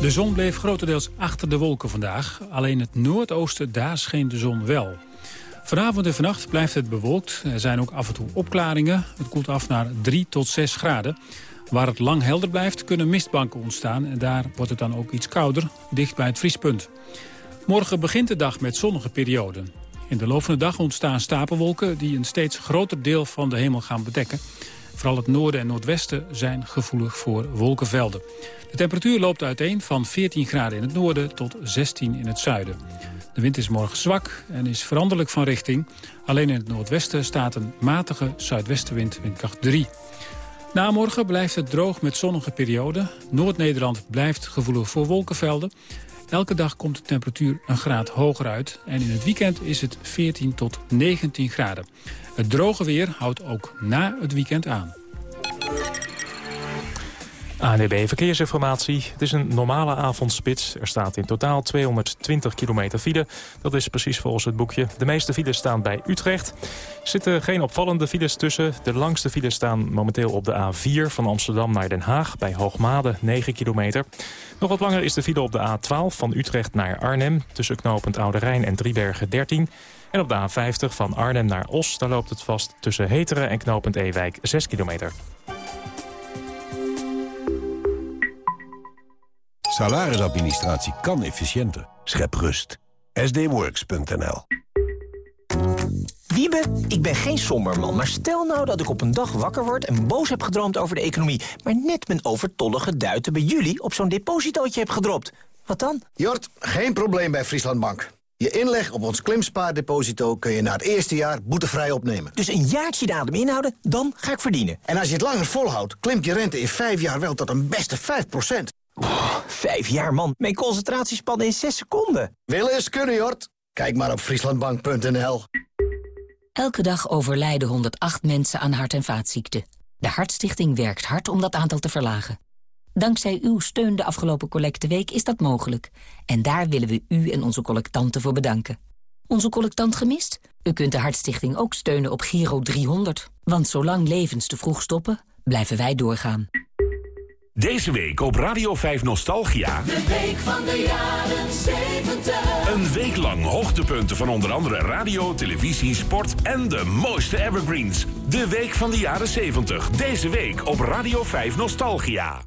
De zon bleef grotendeels achter de wolken vandaag. Alleen het noordoosten, daar scheen de zon wel. Vanavond en vannacht blijft het bewolkt. Er zijn ook af en toe opklaringen. Het koelt af naar 3 tot 6 graden. Waar het lang helder blijft kunnen mistbanken ontstaan. En daar wordt het dan ook iets kouder, dicht bij het vriespunt. Morgen begint de dag met zonnige perioden. In de loop van de dag ontstaan stapelwolken... die een steeds groter deel van de hemel gaan bedekken. Vooral het noorden en noordwesten zijn gevoelig voor wolkenvelden. De temperatuur loopt uiteen van 14 graden in het noorden tot 16 in het zuiden. De wind is morgen zwak en is veranderlijk van richting. Alleen in het noordwesten staat een matige zuidwestenwind, windkracht 3. Na morgen blijft het droog met zonnige perioden. Noord-Nederland blijft gevoelig voor wolkenvelden. Elke dag komt de temperatuur een graad hoger uit. En in het weekend is het 14 tot 19 graden. Het droge weer houdt ook na het weekend aan. ANDB Verkeersinformatie. Het is een normale avondspits. Er staat in totaal 220 kilometer file. Dat is precies volgens het boekje. De meeste files staan bij Utrecht. Er zitten geen opvallende files tussen. De langste files staan momenteel op de A4 van Amsterdam naar Den Haag... bij Hoogmade, 9 kilometer. Nog wat langer is de file op de A12 van Utrecht naar Arnhem... tussen knooppunt Oude Rijn en Driebergen 13... En op de A50 van Arnhem naar Os, daar loopt het vast tussen Heteren en knooppunt Ewijk 6 kilometer. Salarisadministratie kan efficiënter. Schep rust. sdworks.nl Wiebe, ik ben geen somberman, maar stel nou dat ik op een dag wakker word... en boos heb gedroomd over de economie... maar net mijn overtollige duiten bij jullie op zo'n depositootje heb gedropt. Wat dan? Jort, geen probleem bij Frieslandbank. Je inleg op ons klimspaardeposito kun je na het eerste jaar boetevrij opnemen. Dus een jaartje de adem inhouden, dan ga ik verdienen. En als je het langer volhoudt, klimt je rente in vijf jaar wel tot een beste 5 Vijf jaar, man. Mijn concentratiespan in zes seconden. Willen eens kunnen, Jort. Kijk maar op frieslandbank.nl. Elke dag overlijden 108 mensen aan hart- en vaatziekten. De Hartstichting werkt hard om dat aantal te verlagen. Dankzij uw steun de afgelopen collecteweek is dat mogelijk. En daar willen we u en onze collectanten voor bedanken. Onze collectant gemist? U kunt de Hartstichting ook steunen op Giro 300. Want zolang levens te vroeg stoppen, blijven wij doorgaan. Deze week op Radio 5 Nostalgia. De week van de jaren 70. Een week lang hoogtepunten van onder andere radio, televisie, sport en de mooiste evergreens. De week van de jaren 70. Deze week op Radio 5 Nostalgia.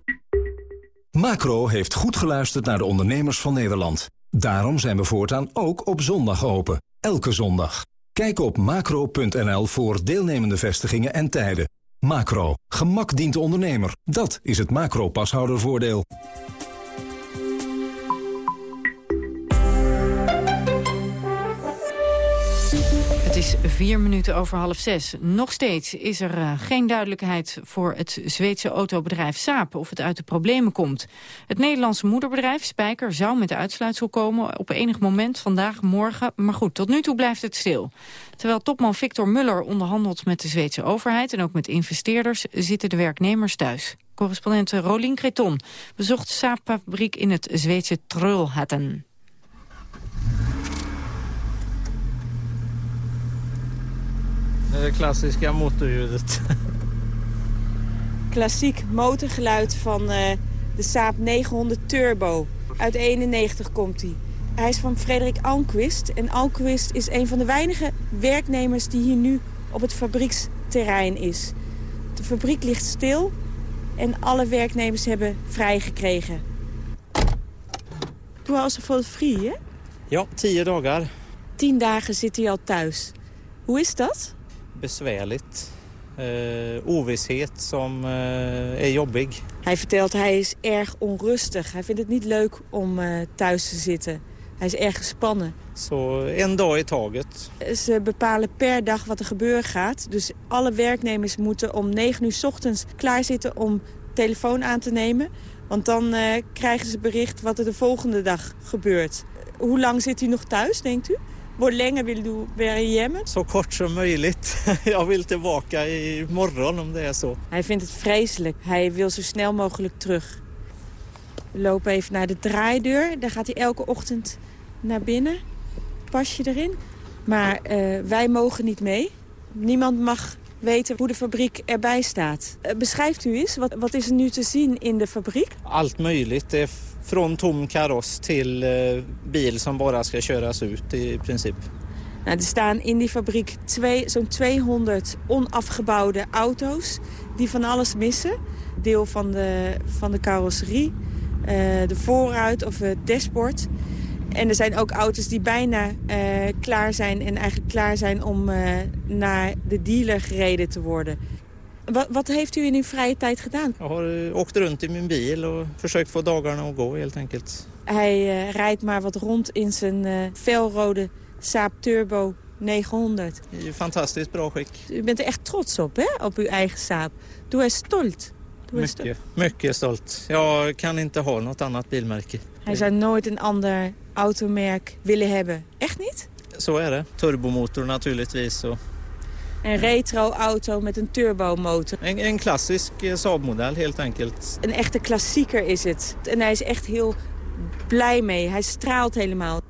Macro heeft goed geluisterd naar de ondernemers van Nederland. Daarom zijn we voortaan ook op zondag open. Elke zondag. Kijk op macro.nl voor deelnemende vestigingen en tijden. Macro. Gemak dient de ondernemer. Dat is het macro-pashoudervoordeel. Is vier minuten over half zes. Nog steeds is er uh, geen duidelijkheid voor het Zweedse autobedrijf Saab of het uit de problemen komt. Het Nederlandse moederbedrijf Spijker zou met de uitsluitsel komen op enig moment vandaag, morgen. Maar goed, tot nu toe blijft het stil. Terwijl topman Victor Muller onderhandelt met de Zweedse overheid en ook met investeerders, zitten de werknemers thuis. Correspondent Rolien Creton bezocht Saab-fabriek in het Zweedse Trollhättan. Det klassiska motorljudet. [laughs] Klassiek motorgeluid van uh, de Saab 900 Turbo. Uit 91 komt hij. Hij is van Frederik Almquist. En Almquist is een van de weinige werknemers die hier nu op het fabrieksterrein is. De fabriek ligt stil en alle werknemers hebben vrijgekregen. Doe al zoveel free, hè? Ja, tien dagen. Tien dagen zit hij al thuis. Hoe is dat? Besvärligt. Uh, ovisshet som uh, är jobbig. Hij vertelt hij is erg onrustig. Hij vindt het niet leuk om uh, thuis te zitten. Hij is erg gespannen. Zo, een dag in taget. Ze bepalen per dag wat er gebeuren gaat. Dus alle werknemers moeten om 9 uur s ochtends klaarzitten om telefoon aan te nemen. Want dan krijgen ze bericht wat er de volgende dag gebeurt. Hoe lang zit u nog thuis, denkt u? Hur länge vill du vara i Jemen? Så kort som möjligt. [laughs] Jag vill tillbaka imorgon om det är så. Hij vindt het vreselijk. Hij wil zo snel mogelijk terug. We lopen even naar de draaideur. Daar gaat hij elke ochtend naar binnen. Pas je erin. Maar uh, wij mogen niet mee. Niemand mag weten hoe de fabriek erbij staat. Uh, beschrijft u eens, wat, wat is er nu te zien in de fabriek? Allt möjligt. Det från tom kaross till uh, bil som bara ska köras ut i princip. Nou, er staan in die fabriek zo'n 200 onafgebouwde auto's die van alles missen. Deel van de, van de carrosserie, uh, de voorruit of het dashboard. En er zijn ook auto's die bijna uh, klaar zijn en eigenlijk klaar zijn om uh, naar de dealer gereden te worden. Wat, wat, heeft u in uw vrije tijd gedaan? Jag har åkt runt i min bil och försökt få dagarna att gå helt enkelt. Hij uh, rijdt maar wat rond in zijn uh, felrode Saab Turbo 900. I fantastiskt bra skick. U bent er echt trots op, hè? Op uw eigen Saab. Du är stolt. Mycket, stolt. mycket stolt. Jag kan inte ha något annat bilmärke. Hij zou nooit een ander automerk willen hebben. Echt niet? Zo är det. Turbomotor naturligtvis. Och een retro-auto met een turbomotor. Een, een klassisch Saab-model, helt enkelt. Een echte klassieker is het. En hij is echt heel blij mee. Hij straalt helemaal.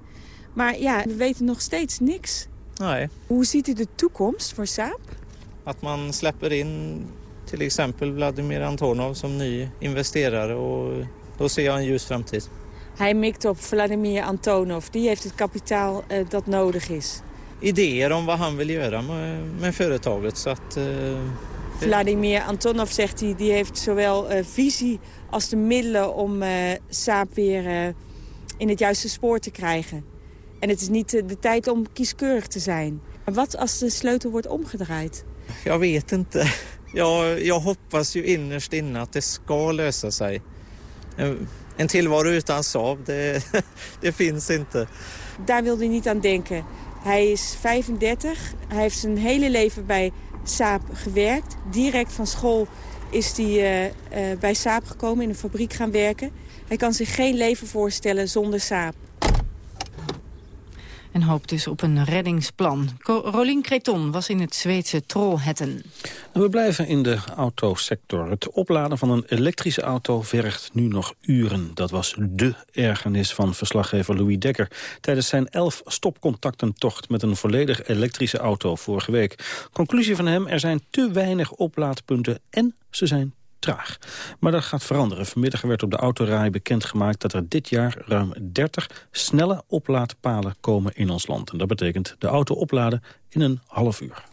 Maar ja, we weten nog steeds niks. Nee. Hoe ziet u de toekomst voor Saab? Dat man släpper in till exempel Vladimir Antonov som ny investerare och då ser jag en ljus framtid. Hij mikt op Vladimir Antonov. Die heeft het kapitaal uh, dat nodig is idéer om wat han vill göra med, met företaget. Så att, uh, Vladimir Antonov zegt hij, die heeft zowel uh, visie als de middelen om uh, Saab weer in het juiste spoor te krijgen. En het is niet de tijd om kieskeurig te zijn. Maar wat als de sleutel wordt omgedraaid? Jag vet inte. [laughs] Jag, jag hoppas ju innerst inne att det ska lösa sig. En tillvaro utan Saab, det, [laughs] det finns inte. Daar wil hij niet aan denken. Hij is 35. Hij heeft zijn hele leven bij Saab gewerkt. Direct van school is hij uh, uh, bij Saab gekomen, in een fabriek gaan werken. Hij kan zich geen leven voorstellen zonder Saab. En hoopt dus op een reddingsplan. Rolien Creton was in het Zweedse Trollhättan. We blijven in de autosector. Het opladen van een elektrische auto vergt nu nog uren. Dat was dé ergernis van verslaggever Louis Dekker... tijdens zijn elf stopcontactentocht met een volledig elektrische auto vorige week. Conclusie van hem, er zijn te weinig oplaadpunten en ze zijn traag. Maar dat gaat veranderen. Vanmiddag werd op de autorij bekendgemaakt dat er dit jaar ruim 30 snelle oplaadpalen komen in ons land. En dat betekent de auto opladen in een half uur.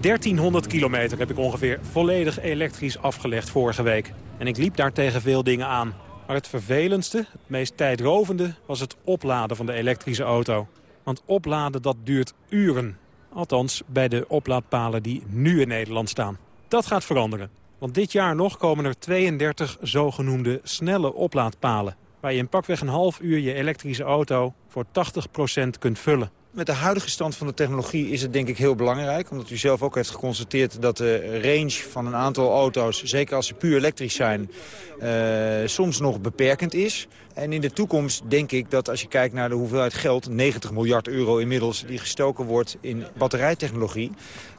1300 kilometer heb ik ongeveer volledig elektrisch afgelegd vorige week. En ik liep daar tegen veel dingen aan. Maar het vervelendste, het meest tijdrovende, was het opladen van de elektrische auto. Want opladen dat duurt uren. Althans, bij de oplaadpalen die nu in Nederland staan. Dat gaat veranderen. Want dit jaar nog komen er 32 zogenoemde snelle oplaadpalen... waar je in pakweg een half uur je elektrische auto voor 80% kunt vullen. Met de huidige stand van de technologie is het denk ik heel belangrijk. Omdat u zelf ook heeft geconstateerd dat de range van een aantal auto's... zeker als ze puur elektrisch zijn, uh, soms nog beperkend is. En in de toekomst denk ik dat als je kijkt naar de hoeveelheid geld... 90 miljard euro inmiddels die gestoken wordt in batterijtechnologie...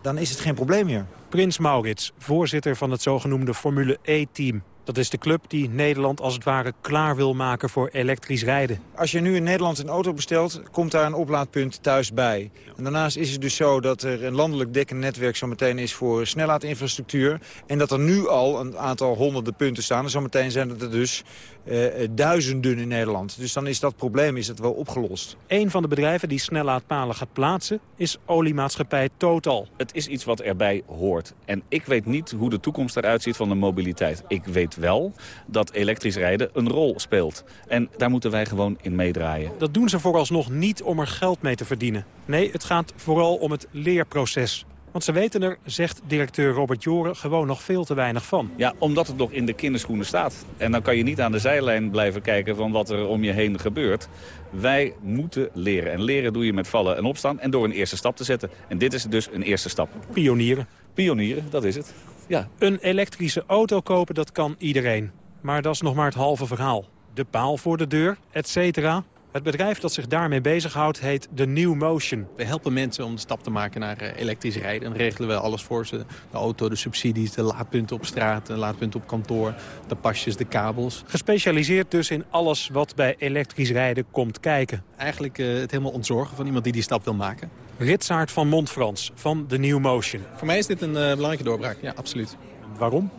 dan is het geen probleem meer. Prins Maurits, voorzitter van het zogenoemde Formule E-team. Dat is de club die Nederland als het ware klaar wil maken voor elektrisch rijden. Als je nu in Nederland een auto bestelt, komt daar een oplaadpunt thuis bij. En daarnaast is het dus zo dat er een landelijk dekkend netwerk zo meteen is voor snellaadinfrastructuur. En dat er nu al een aantal honderden punten staan. En zometeen zijn het er dus uh, duizenden in Nederland. Dus dan is dat probleem is het wel opgelost. Een van de bedrijven die snellaadpalen gaat plaatsen is oliemaatschappij Total. Het is iets wat erbij hoort. En ik weet niet hoe de toekomst eruit ziet van de mobiliteit. Ik weet wel dat elektrisch rijden een rol speelt. En daar moeten wij gewoon in meedraaien. Dat doen ze vooralsnog niet om er geld mee te verdienen. Nee, het gaat vooral om het leerproces. Want ze weten er, zegt directeur Robert Joren, gewoon nog veel te weinig van. Ja, omdat het nog in de kinderschoenen staat. En dan kan je niet aan de zijlijn blijven kijken van wat er om je heen gebeurt. Wij moeten leren. En leren doe je met vallen en opstaan en door een eerste stap te zetten. En dit is dus een eerste stap. Pionieren. Pionieren, dat is het. Ja. Een elektrische auto kopen, dat kan iedereen. Maar dat is nog maar het halve verhaal. De paal voor de deur, et cetera. Het bedrijf dat zich daarmee bezighoudt heet The New Motion. We helpen mensen om de stap te maken naar eh, elektrisch rijden. En regelen we alles voor ze. De auto, de subsidies, de laadpunten op straat, de laadpunten op kantoor, de pasjes, de kabels. Gespecialiseerd dus in alles wat bij elektrisch rijden komt kijken. Eigenlijk uh, het helemaal ontzorgen van iemand die die stap wil maken. Ritsaard van Montfrans van The New Motion. Voor mij is dit een uh, belangrijke doorbraak, ja, absoluut. Waarom?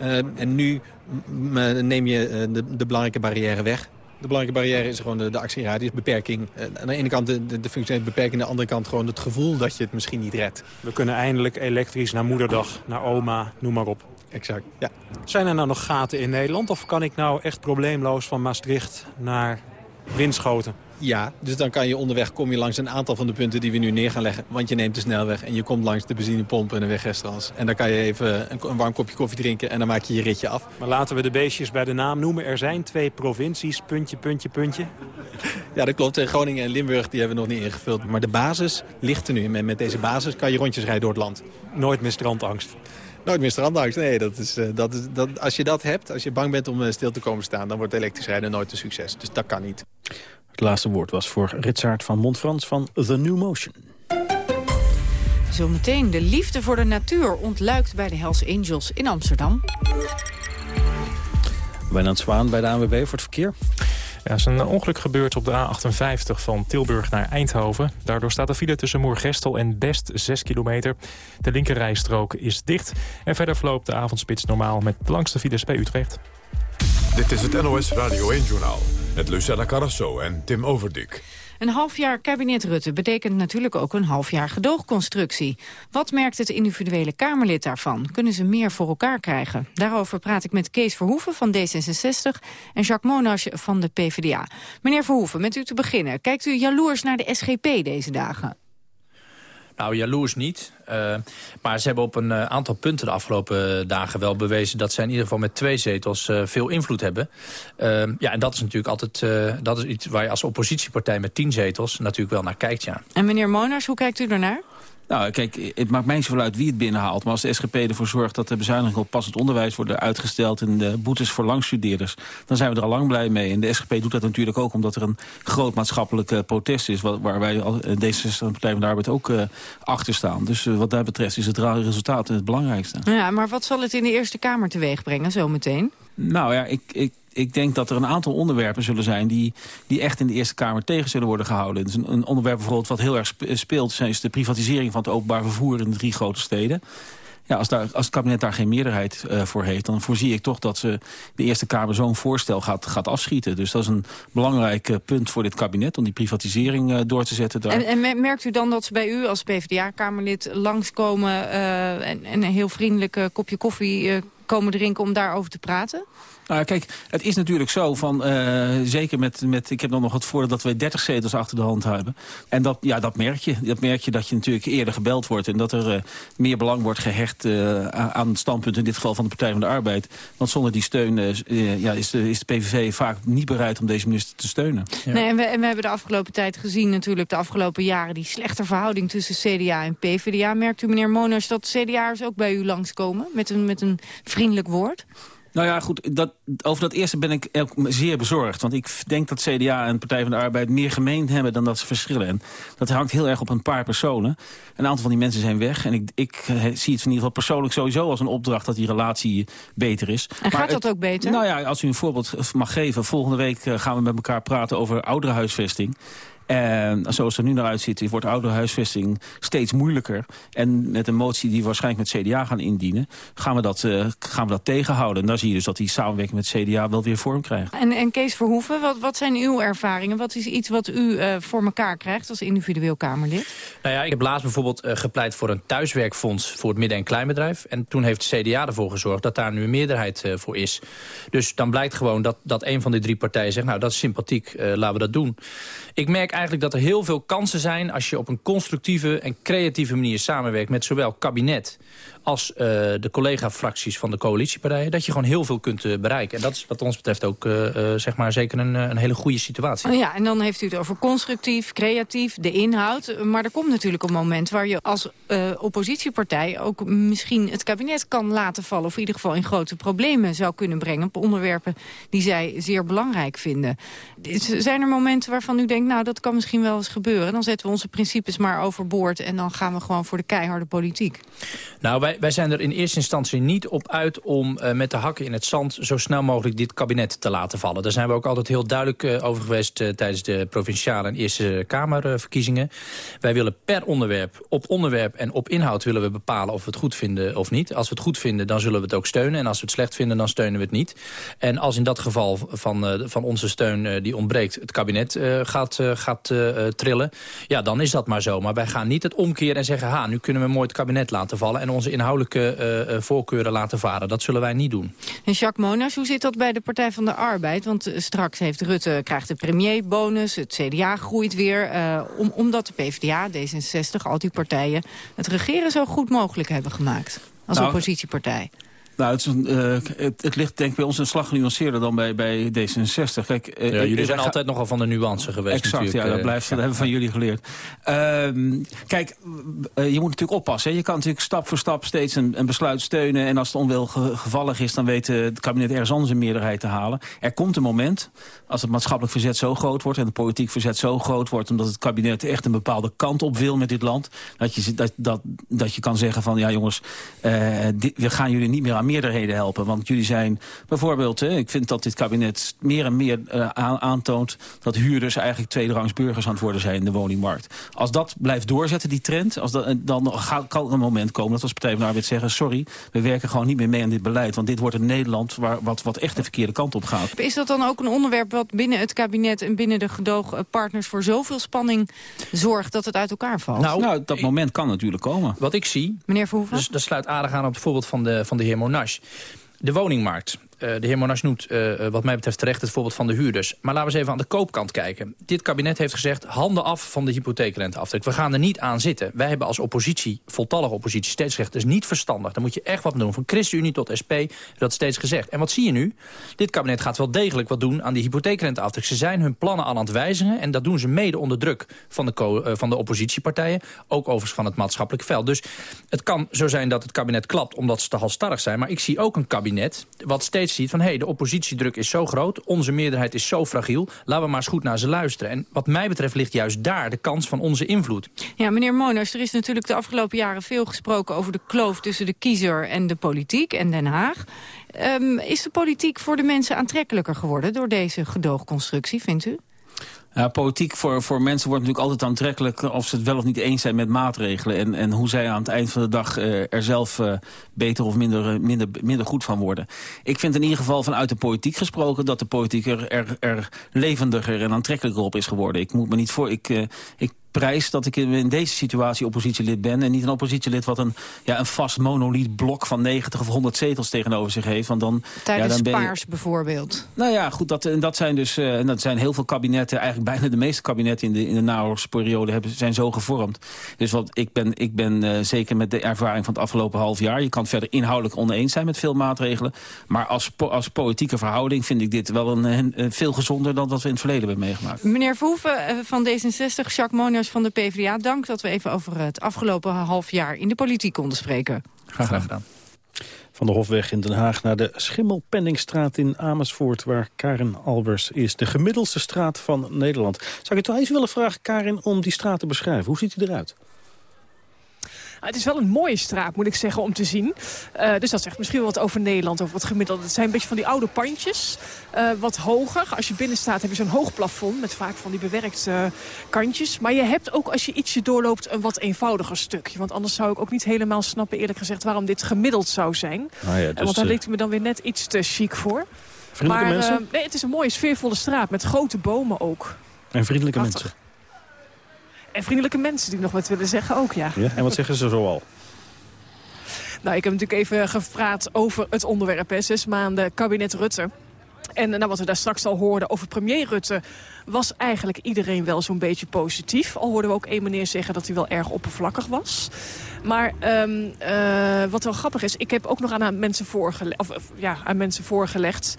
Uh, en nu neem je de, de belangrijke barrière weg. De belangrijke barrière is gewoon de, de actieradiusbeperking. Aan de ene kant de, de, de functionele beperking, aan de andere kant gewoon het gevoel dat je het misschien niet redt. We kunnen eindelijk elektrisch naar moederdag, naar oma, noem maar op. Exact, ja. Zijn er nou nog gaten in Nederland of kan ik nou echt probleemloos van Maastricht naar Winschoten? Ja, dus dan kan je onderweg kom je langs een aantal van de punten die we nu neer gaan leggen. Want je neemt de snelweg en je komt langs de benzinepompen en de wegrestaurants. En dan kan je even een, een, warm kopje koffie drinken en dan maak je je ritje af. Maar laten we de beestjes bij de naam noemen. Er zijn twee provincies, puntje, puntje, puntje. Ja, dat klopt. Groningen en Limburg die hebben we nog niet ingevuld. Maar de basis ligt er nu. En met deze basis kan je rondjes rijden door het land. Nooit meer strandangst. Nooit meer strandangst. Nee, dat is, uh, dat is, dat, als je dat hebt, als je bang bent om uh, stil te komen staan... dan wordt elektrisch rijden nooit een succes. Dus dat kan niet. Het laatste woord was voor Ritsaard van Montfrans van The New Motion. Zometeen de liefde voor de natuur ontluikt bij de Hells Angels in Amsterdam. Wijnand Zwaan bij de ANWB voor het verkeer. Ja, er is een ongeluk gebeurd op de A58 van Tilburg naar Eindhoven. Daardoor staat de file tussen Moergestel en Best 6 kilometer. De linkerrijstrook is dicht. En verder verloopt de avondspits normaal met de langste files bij Utrecht. Dit is het NOS Radio 1-journaal met Lucella Carrasso en Tim Overdik. Een half jaar kabinet Rutte betekent natuurlijk ook een half jaar gedoogconstructie. Wat merkt het individuele Kamerlid daarvan? Kunnen ze meer voor elkaar krijgen? Daarover praat ik met Kees Verhoeven van D66 en Jacques Monas van de PvdA. Meneer Verhoeven, met u te beginnen. Kijkt u jaloers naar de SGP deze dagen? Nou, jaloers niet. Uh, maar ze hebben op een uh, aantal punten de afgelopen dagen wel bewezen... dat zij in ieder geval met twee zetels veel invloed hebben. ja, en dat is natuurlijk altijd dat is iets waar je als oppositiepartij met tien zetels natuurlijk wel naar kijkt, ja. En meneer Monars, hoe kijkt u daarnaar? Nou, kijk, het maakt mij zoveel uit wie het binnenhaalt. Maar als de SGP ervoor zorgt dat de bezuinigingen op passend onderwijs worden uitgesteld... en de boetes voor langstudeerders, dan zijn we er al lang blij mee. En de SGP doet dat natuurlijk ook omdat er een groot maatschappelijk uh, protest is... waar wij als D66 en Partij van de Arbeid ook uh, achter staan. Dus uh, wat dat betreft is het resultaat het belangrijkste. Ja, maar wat zal het in de Eerste Kamer teweeg brengen zometeen? Nou ja, ik, ik, ik denk dat er een aantal onderwerpen zullen zijn... die, die echt in de Eerste Kamer tegen zullen worden gehouden. Dus een, een onderwerp bijvoorbeeld wat heel erg speelt... is de privatisering van het openbaar vervoer in de drie grote steden. Ja, als, daar, als het kabinet daar geen meerderheid uh, voor heeft... dan voorzie ik toch dat ze de Eerste Kamer zo'n voorstel gaat, gaat afschieten. Dus dat is een belangrijk uh, punt voor dit kabinet... om die privatisering door te zetten. Daar. En, en, merkt u dan dat ze bij u als PvdA-kamerlid langskomen... en, en een heel vriendelijk kopje koffie komen drinken om daarover te praten? Nou, kijk, het is natuurlijk zo van, uh, zeker met, met, ik heb dan nog het voordeel dat we 30 zetels achter de hand hebben. En dat, ja, dat merk je. Dat merk je dat je natuurlijk eerder gebeld wordt en dat er uh, meer belang wordt gehecht uh, aan het standpunt, in dit geval van de Partij van de Arbeid. Want zonder die steun ja, is, de, is de PVV vaak niet bereid om deze minister te steunen. Ja. Nee, en we, en we hebben de afgelopen tijd gezien natuurlijk, de afgelopen jaren, die slechte verhouding tussen CDA en PvdA. Merkt u, meneer Moners, dat CDA'ers ook bij u langskomen met een, met een vriendelijk woord? Nou ja, goed, dat, over dat eerste ben ik zeer bezorgd. Want ik denk dat CDA en Partij van de Arbeid meer gemeen hebben dan dat ze verschillen. En dat hangt heel erg op een paar personen. Een aantal van die mensen zijn weg. En ik, ik zie het in ieder geval persoonlijk sowieso als een opdracht dat die relatie beter is. En gaat dat ook beter? Nou ja, als u een voorbeeld mag geven. Volgende week eh, gaan we met elkaar praten over ouderenhuisvesting. En zoals het er nu naar uitziet, wordt ouderhuisvesting steeds moeilijker. En met een motie die we waarschijnlijk met CDA gaan indienen... gaan we dat, uh, gaan we dat tegenhouden. En dan zie je dus dat die samenwerking met CDA wel weer vorm krijgt. En, en Kees Verhoeven, wat, wat zijn uw ervaringen? Wat is iets wat u uh, voor elkaar krijgt als individueel Kamerlid? Nou ja, ik heb laatst bijvoorbeeld uh, gepleit voor een thuiswerkfonds... voor het midden- en kleinbedrijf. En toen heeft de CDA ervoor gezorgd dat daar nu een meerderheid voor is. Dus dan blijkt gewoon dat, dat een van die drie partijen zegt... nou, dat is sympathiek, laten we dat doen. Ik merk eigenlijk dat er heel veel kansen zijn... als je op een constructieve en creatieve manier samenwerkt... met zowel kabinet als uh, de collega-fracties van de coalitiepartijen... dat je gewoon heel veel kunt uh, bereiken. En dat is wat ons betreft ook uh, zeg maar zeker een, een hele goede situatie. Oh ja, en dan heeft u het over constructief, creatief, de inhoud. Maar er komt natuurlijk een moment waar je als oppositiepartij... ook misschien het kabinet kan laten vallen... of in ieder geval in grote problemen zou kunnen brengen... op onderwerpen die zij zeer belangrijk vinden. Zijn er momenten waarvan u denkt, nou, dat kan misschien wel eens gebeuren. Dan zetten we onze principes maar overboord... en dan gaan we gewoon voor de keiharde politiek. Nou, wij, wij zijn er in eerste instantie niet op uit... om uh, met de hakken in het zand zo snel mogelijk dit kabinet te laten vallen. Daar zijn we ook altijd heel duidelijk uh, over geweest... Uh, tijdens de Provinciale en Eerste Kamerverkiezingen. wij willen per onderwerp, op onderwerp en op inhoud... willen we bepalen of we het goed vinden of niet. Als we het goed vinden, dan zullen we het ook steunen. En als we het slecht vinden, dan steunen we het niet. En als in dat geval van, van onze steun die ontbreekt... het kabinet gaat, gaat trillen, ja, dan is dat maar zo. Maar wij gaan niet het omkeren en zeggen... ha, nu kunnen we mooi het kabinet laten vallen... en onze inhoudelijke uh, voorkeuren laten varen. Dat zullen wij niet doen. En Jacques Monas, hoe zit dat bij de Partij van de Arbeid? Want uh, straks heeft Rutte, krijgt de premierbonus, het CDA groeit weer... Uh, om, omdat de PvdA, D66, al die partijen... het regeren zo goed mogelijk hebben gemaakt als nou, oppositiepartij. Nou, het, is een, uh, het, het, ligt denk ik bij ons een slag genuanceerder dan bij, bij D66. Kijk, uh, ja, jullie zijn altijd nogal van de nuance geweest Exact, ja, dat, blijft, dat hebben we van jullie geleerd. Uh, kijk, je moet natuurlijk oppassen. Hè. Je kan natuurlijk stap voor stap steeds een, een besluit steunen. En als het onwelgevallig is, dan weet het kabinet ergens anders een meerderheid te halen. Er komt een moment, als het maatschappelijk verzet zo groot wordt... en de politiek verzet zo groot wordt... omdat het kabinet echt een bepaalde kant op wil met dit land... dat je, dat, dat, dat je kan zeggen van, ja jongens, dit, we gaan jullie niet meer aan meerderheden helpen. Want jullie zijn bijvoorbeeld, hè, ik vind dat dit kabinet meer en meer uh, aantoont... dat huurders eigenlijk tweederangs burgers aan het worden zijn in de woningmarkt. Als dat blijft doorzetten, die trend, als dat, dan kan er een moment komen... dat als Partij van de Arbeid zeggen, sorry, we werken gewoon niet meer mee aan dit beleid. Want dit wordt een Nederland waar, wat, wat echt de verkeerde kant op gaat. Is dat dan ook een onderwerp wat binnen het kabinet... en binnen de gedoogpartners voor zoveel spanning zorgt dat het uit elkaar valt? Nou, nou dat moment kan natuurlijk komen. Wat ik zie... Meneer Verhoeven? Dus dat sluit aardig aan op het voorbeeld van de, van de heer Monash. De woningmarkt. De heer Monash noemt wat mij betreft terecht het voorbeeld van de huurders. Maar laten we eens even aan de koopkant kijken. Dit kabinet heeft gezegd, handen af van de hypotheekrenteaftrek. We gaan er niet aan zitten. Wij hebben als oppositie, voltallige oppositie, steeds gezegd... dat is niet verstandig, Dan moet je echt wat doen. Van ChristenUnie tot SP, dat steeds gezegd. En wat zie je nu? Dit kabinet gaat wel degelijk wat doen aan die hypotheekrenteaftrek. Ze zijn hun plannen aan het wijzigen... en dat doen ze mede onder druk van de, van de oppositiepartijen. Ook overigens van het maatschappelijk veld. Dus het kan zo zijn dat het kabinet klapt omdat ze te halstarrig zijn. Maar ik zie ook een kabinet wat steeds ziet van... hé, hey, de oppositiedruk is zo groot, onze meerderheid is zo fragiel... laten we maar eens goed naar ze luisteren. En wat mij betreft ligt juist daar de kans van onze invloed. Ja, meneer Moners, er is natuurlijk de afgelopen jaren veel gesproken... over de kloof tussen de kiezer en de politiek en Den Haag. Um, is de politiek voor de mensen aantrekkelijker geworden... door deze gedoogconstructie, vindt u? Ja, politiek voor, voor mensen wordt natuurlijk altijd aantrekkelijk... of ze het wel of niet eens zijn met maatregelen... en, en hoe zij aan het eind van de dag uh, er zelf uh, beter of minder, uh, minder, minder goed van worden. Ik vind in ieder geval vanuit de politiek gesproken... dat de politiek er, er, er levendiger en aantrekkelijker op is geworden. Ik moet me niet voor... Ik, ik prijs dat ik in deze situatie oppositielid ben... en niet een oppositielid wat een, ja, een vast monoliet blok van 90 of 100 zetels tegenover zich heeft. Want dan, Tijdens ja, dan ben je... Paars bijvoorbeeld. Nou ja, goed, dat, dat zijn dus uh, dat zijn heel veel kabinetten... eigenlijk bijna de meeste kabinetten in de, in de naoorlogsperiode hebben, zijn zo gevormd. Dus wat, ik ben, ik ben uh, zeker met de ervaring van het afgelopen half jaar... je kan verder inhoudelijk oneens zijn met veel maatregelen... maar als, als politieke verhouding vind ik dit wel een, een, veel gezonder... dan wat we in het verleden hebben meegemaakt. Meneer Verhoeven uh, van D66, Jacques Van de PvdA. Dank dat we even over het afgelopen half jaar in de politiek konden spreken. Graag gedaan. Van de Hofweg in Den Haag naar de Schimmelpenningstraat in Amersfoort... waar Karin Albers is, de gemiddelste straat van Nederland. Zou ik het toch eens willen vragen, Karin, om die straat te beschrijven? Hoe ziet hij eruit? Ah, het is wel een mooie straat, moet ik zeggen, om te zien. Uh, dus dat zegt misschien wel wat over Nederland, over het gemiddelde. Het zijn een beetje van die oude pandjes, uh, wat hoger. Als je binnen staat heb je zo'n hoog plafond met vaak van die bewerkte uh, kantjes. Maar je hebt ook, als je ietsje doorloopt, een wat eenvoudiger stukje. Want anders zou ik ook niet helemaal snappen, eerlijk gezegd, waarom dit gemiddeld zou zijn. Ah ja, dus, want daar leek me dan weer net iets te chic voor. Vriendelijke maar, mensen? nee, het is een mooie, sfeervolle straat met grote bomen ook. En vriendelijke Prachtig. mensen? En vriendelijke mensen die nog wat willen zeggen ook, ja. Ja, en wat zeggen ze zoal? Nou, ik heb natuurlijk even gepraat over het onderwerp, hè, zes maanden kabinet Rutte. En nou, wat we daar straks al hoorden over premier Rutte... was eigenlijk iedereen wel zo'n beetje positief. Al hoorden we ook één meneer zeggen dat hij wel erg oppervlakkig was. Maar um, uh, wat wel grappig is, ik heb ook nog aan mensen, voorgele of, ja, aan mensen voorgelegd...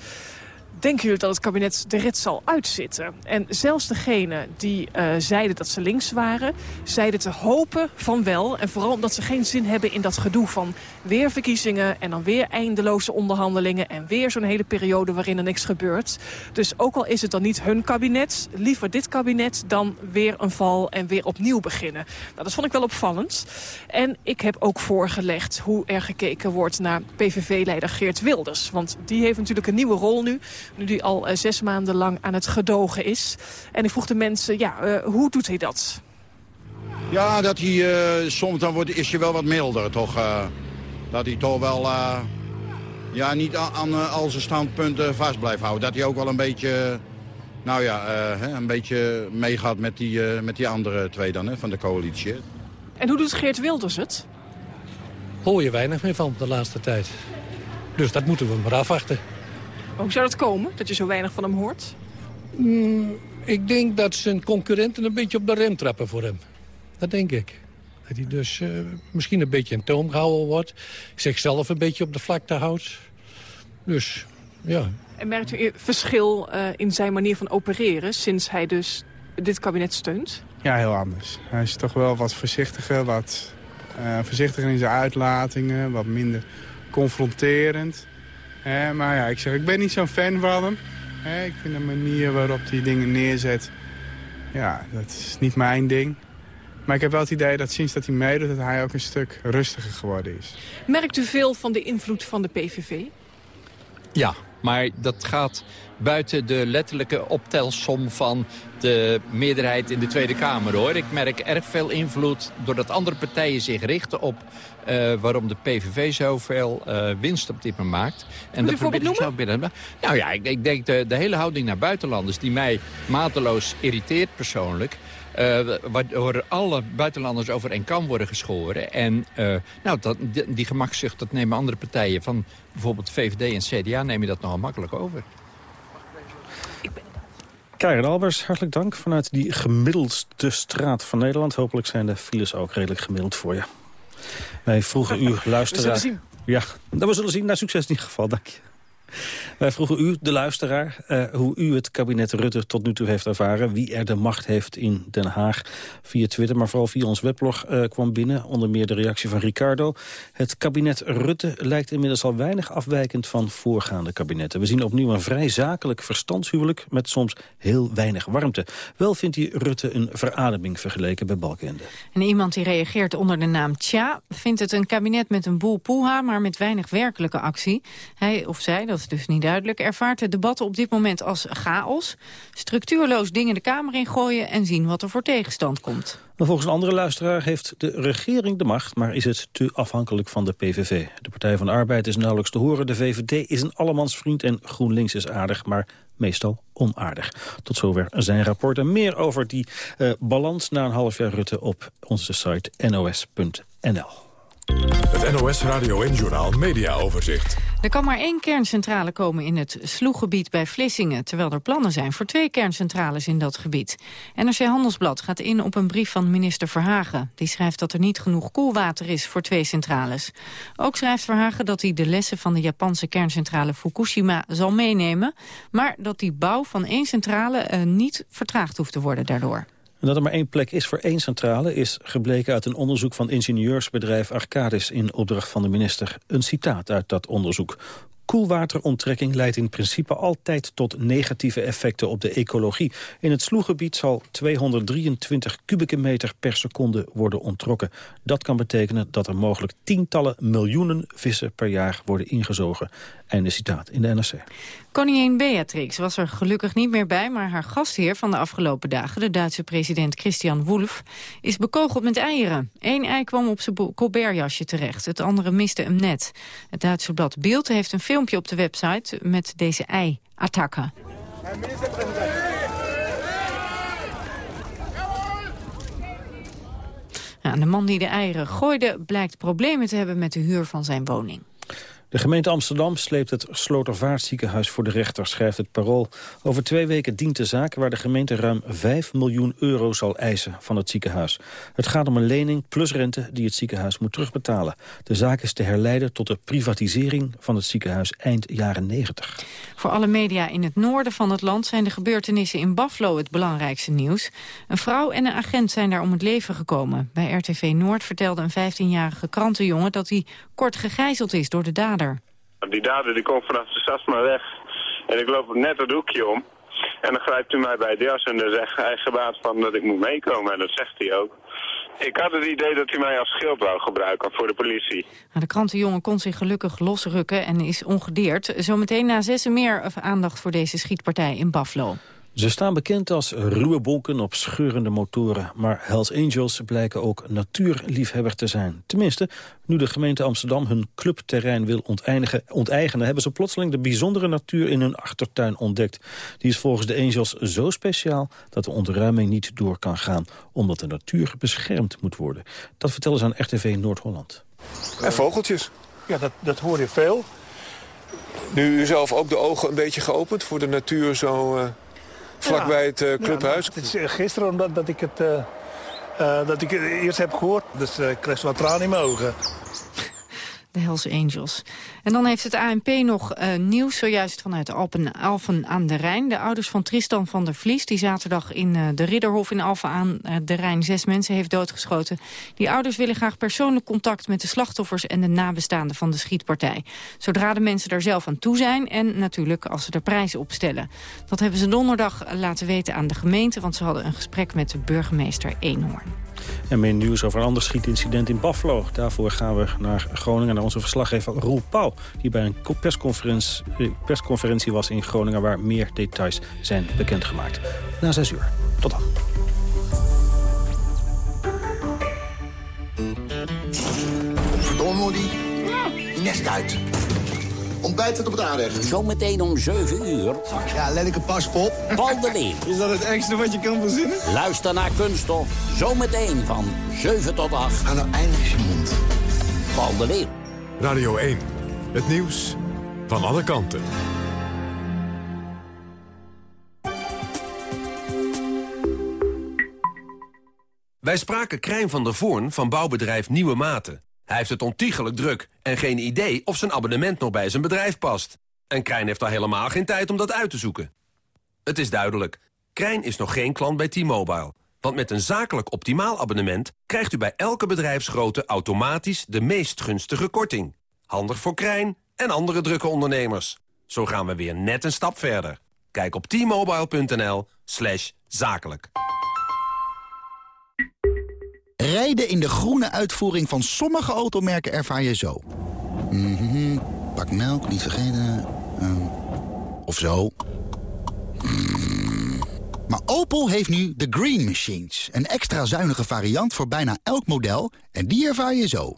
Denken jullie dat het kabinet de rit zal uitzitten? En zelfs degenen die uh, zeiden dat ze links waren... zeiden te hopen van wel. En vooral omdat ze geen zin hebben in dat gedoe van weer verkiezingen... en dan weer eindeloze onderhandelingen... en weer zo'n hele periode waarin er niks gebeurt. Dus ook al is het dan niet hun kabinet... liever dit kabinet dan weer een val en weer opnieuw beginnen. Nou, dat vond ik wel opvallend. En ik heb ook voorgelegd hoe er gekeken wordt naar PVV-leider Geert Wilders. Want die heeft natuurlijk een nieuwe rol nu nu die al uh, zes maanden lang aan het gedogen is. En ik vroeg de mensen, ja, uh, hoe doet hij dat? Ja, dat hij uh, soms dan wordt, is je wel wat milder, toch? dat hij toch wel ja, niet aan, aan al zijn standpunten vast blijft houden. Dat hij ook wel een beetje, nou ja, een beetje meegaat met die, met die andere twee dan, hè, van de coalitie. En hoe doet Geert Wilders het? Hoor je weinig meer van de laatste tijd. Dus dat moeten we maar afwachten. Hoe zou dat komen, dat je zo weinig van hem hoort? Mm, ik denk dat zijn concurrenten een beetje op de rem trappen voor hem. Dat denk ik. Dat hij dus uh, misschien een beetje in toom gehouden wordt. Zichzelf een beetje op de vlakte houdt. Dus, ja. En merkt u verschil uh, in zijn manier van opereren... sinds hij dus dit kabinet steunt? Ja, heel anders. Hij is toch wel wat voorzichtiger, wat uh, voorzichtiger in zijn uitlatingen... wat minder confronterend... Maar ja, ik zeg, ik ben niet zo'n fan van hem. He, ik vind de manier waarop hij dingen neerzet, ja, dat is niet mijn ding. Maar ik heb wel het idee dat sinds dat hij meedoet, dat hij ook een stuk rustiger geworden is. Merkt u veel van de invloed van de PVV? Ja, maar dat gaat buiten de letterlijke optelsom van de meerderheid in de Tweede Kamer. hoor. Ik merk erg veel invloed doordat andere partijen zich richten op uh, waarom de PVV zoveel uh, winst op dit moment maakt. En dat probeert zo binnen. Nou ja, ik, ik denk de, de hele houding naar buitenlanders die mij mateloos irriteert persoonlijk... Uh, waardoor alle buitenlanders over één kam worden geschoren. En uh, nou, dat, die, die gemakzucht, dat nemen andere partijen van bijvoorbeeld VVD en CDA... nemen dat nogal makkelijk over. Karen Albers, hartelijk dank vanuit die gemiddeldste straat van Nederland. Hopelijk zijn de files ook redelijk gemiddeld voor je. Wij vroegen u, luisteraar... [laughs] We zullen zien. Ja, dat we zullen zien. Nou, succes in ieder geval. Dank je. Wij vroegen u, de luisteraar, uh, hoe u het kabinet Rutte tot nu toe heeft ervaren. Wie er de macht heeft in Den Haag via Twitter, maar vooral via ons weblog uh, kwam binnen. Onder meer de reactie van Ricardo. Het kabinet Rutte lijkt inmiddels al weinig afwijkend van voorgaande kabinetten. We zien opnieuw een vrij zakelijk verstandshuwelijk met soms heel weinig warmte. Wel vindt hij Rutte een verademing vergeleken bij Balkende. En iemand die reageert onder de naam Tja vindt het een kabinet met een boel poeha, maar met weinig werkelijke actie. Hij of zij, dat is dus niet duidelijk, ervaart het debat op dit moment als chaos. Structuurloos dingen de Kamer ingooien en zien wat er voor tegenstand komt. volgens een andere luisteraar heeft de regering de macht... maar is het te afhankelijk van de PVV. De Partij van de Arbeid is nauwelijks te horen. De VVD is een allemansvriend en GroenLinks is aardig... maar meestal onaardig. Tot zover zijn rapport en meer over die uh, balans... na een half jaar Rutte op onze site nos.nl. Het NOS Radio en Journal Media Overzicht. Er kan maar één kerncentrale komen in het sloeggebied bij Vlissingen... terwijl er plannen zijn voor twee kerncentrales in dat gebied. NRC Handelsblad gaat in op een brief van minister Verhagen. Die schrijft dat er niet genoeg koelwater is voor twee centrales. Ook schrijft Verhagen dat hij de lessen van de Japanse kerncentrale Fukushima zal meenemen... maar dat die bouw van één centrale uh, niet vertraagd hoeft te worden daardoor. Dat er maar één plek is voor één centrale... is gebleken uit een onderzoek van ingenieursbedrijf Arcadis... in opdracht van de minister. Een citaat uit dat onderzoek. Koelwateronttrekking leidt in principe altijd tot negatieve effecten op de ecologie. In het sloeggebied zal 223 kubieke meter per seconde worden onttrokken. Dat kan betekenen dat er mogelijk tientallen miljoenen vissen per jaar worden ingezogen. Einde citaat in de NRC. Koningin Beatrix was er gelukkig niet meer bij... maar haar gastheer van de afgelopen dagen, de Duitse president Christian Wolff... is bekogeld met eieren. Eén ei kwam op zijn Colbertjasje terecht, het andere miste hem net. Het Duitse blad Beeld heeft een filmpje op de website met deze ei-attacken. de man die de eieren gooide blijkt problemen te hebben met de huur van zijn woning. De gemeente Amsterdam sleept het Slotervaartziekenhuis voor de rechter, schrijft het Parool. Over twee weken dient de zaak waar de gemeente ruim 5 miljoen euro zal eisen van het ziekenhuis. Het gaat om een lening plus rente die het ziekenhuis moet terugbetalen. De zaak is te herleiden tot de privatisering van het ziekenhuis eind jaren 90. Voor alle media in het noorden van het land zijn de gebeurtenissen in Buffalo het belangrijkste nieuws. Een vrouw en een agent zijn daar om het leven gekomen. Bij RTV Noord vertelde een 15-jarige krantenjongen dat hij kort gegijzeld is door de dader. Die dader die komt vanaf de Sasma weg en ik loop net het hoekje om. En dan grijpt hij mij bij de jas en dan zegt hij gebaat van dat ik moet meekomen. En dat zegt hij ook. Ik had het idee dat hij mij als schild wou gebruiken voor de politie. Nou, de krantenjongen kon zich gelukkig losrukken en is ongedeerd. Zometeen na zessen meer aandacht voor deze schietpartij in Buffalo. Ze staan bekend als ruwe bonken op scheurende motoren. Maar Hells Angels blijken ook natuurliefhebber te zijn. Tenminste, nu de gemeente Amsterdam hun clubterrein wil onteigenen... hebben ze plotseling de bijzondere natuur in hun achtertuin ontdekt. Die is volgens de Angels zo speciaal dat de ontruiming niet door kan gaan... omdat de natuur beschermd moet worden. Dat vertellen ze aan RTV Noord-Holland. En vogeltjes. Ja, dat, dat hoor je veel. Nu u zelf ook de ogen een beetje geopend voor de natuur zo... Uh vlakbij het uh, clubhuis. Ja, het is eh, gisteren omdat dat ik het, uh, dat ik het eerst heb gehoord. Dus ik kreeg wat tranen in mijn ogen. De Hells Angels. En dan heeft het ANP nog uh, nieuws, zojuist vanuit Alpen, Alphen aan de Rijn. De ouders van Tristan van der Vlies, die zaterdag in uh, de Ridderhof in Alphen aan uh, de Rijn zes mensen heeft doodgeschoten. Die ouders willen graag persoonlijk contact met de slachtoffers en de nabestaanden van de schietpartij. Zodra de mensen daar zelf aan toe zijn en natuurlijk als ze er prijs op stellen. Dat hebben ze donderdag laten weten aan de gemeente, want ze hadden een gesprek met de burgemeester Eenhoorn. En meer nieuws over een ander schietincident in Buffalo. Daarvoor gaan we naar Groningen, naar onze verslaggever Roel Pauw... die bij een persconferentie, eh, persconferentie was in Groningen... waar meer details zijn bekendgemaakt. Na zes uur. Tot dan. Verdomme, die nest uit. Ontbijt staat op het aanrecht. Zometeen om 7 uur. Ja, lelijke paspop. Paul de Leeuw. [laughs] Is dat het ergste wat je kan verzinnen? Luister naar Kunststof. Zometeen van 7 tot 8. Ga nou eindelijk je mond. Paul de Leeuw. Radio 1. Het nieuws van alle kanten. Wij spraken Krijn van der Voorn van bouwbedrijf Nieuwe Maten. Hij heeft het ontiegelijk druk en geen idee of zijn abonnement nog bij zijn bedrijf past. En Krijn heeft al helemaal geen tijd om dat uit te zoeken. Het is duidelijk, Krijn is nog geen klant bij T-Mobile. Want met een zakelijk optimaal abonnement krijgt u bij elke bedrijfsgrootte automatisch de meest gunstige korting. Handig voor Krijn en andere drukke ondernemers. Zo gaan we weer net een stap verder. Kijk op t-mobile.nl zakelijk. Rijden in de groene uitvoering van sommige automerken ervaar je zo. Mhm, Pak melk, niet vergeten. Ehm, of zo. Mm. Maar Opel heeft nu de Green Machines. Een extra zuinige variant voor bijna elk model. En die ervaar je zo.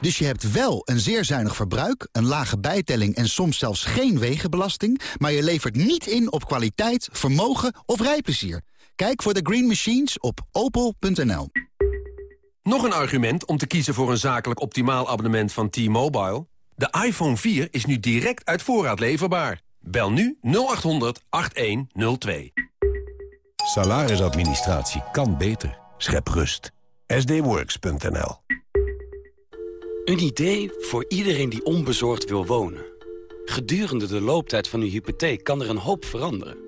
Dus je hebt wel een zeer zuinig verbruik, een lage bijtelling... en soms zelfs geen wegenbelasting... maar je levert niet in op kwaliteit, vermogen of rijplezier. Kijk voor de Green Machines op opel.nl. Nog een argument om te kiezen voor een zakelijk optimaal abonnement van T-Mobile? De iPhone 4 is nu direct uit voorraad leverbaar. Bel nu 0800 8102. Salarisadministratie kan beter. Schep rust. sdworks.nl Een idee voor iedereen die onbezorgd wil wonen. Gedurende de looptijd van uw hypotheek kan er een hoop veranderen.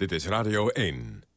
Dit is Radio 1.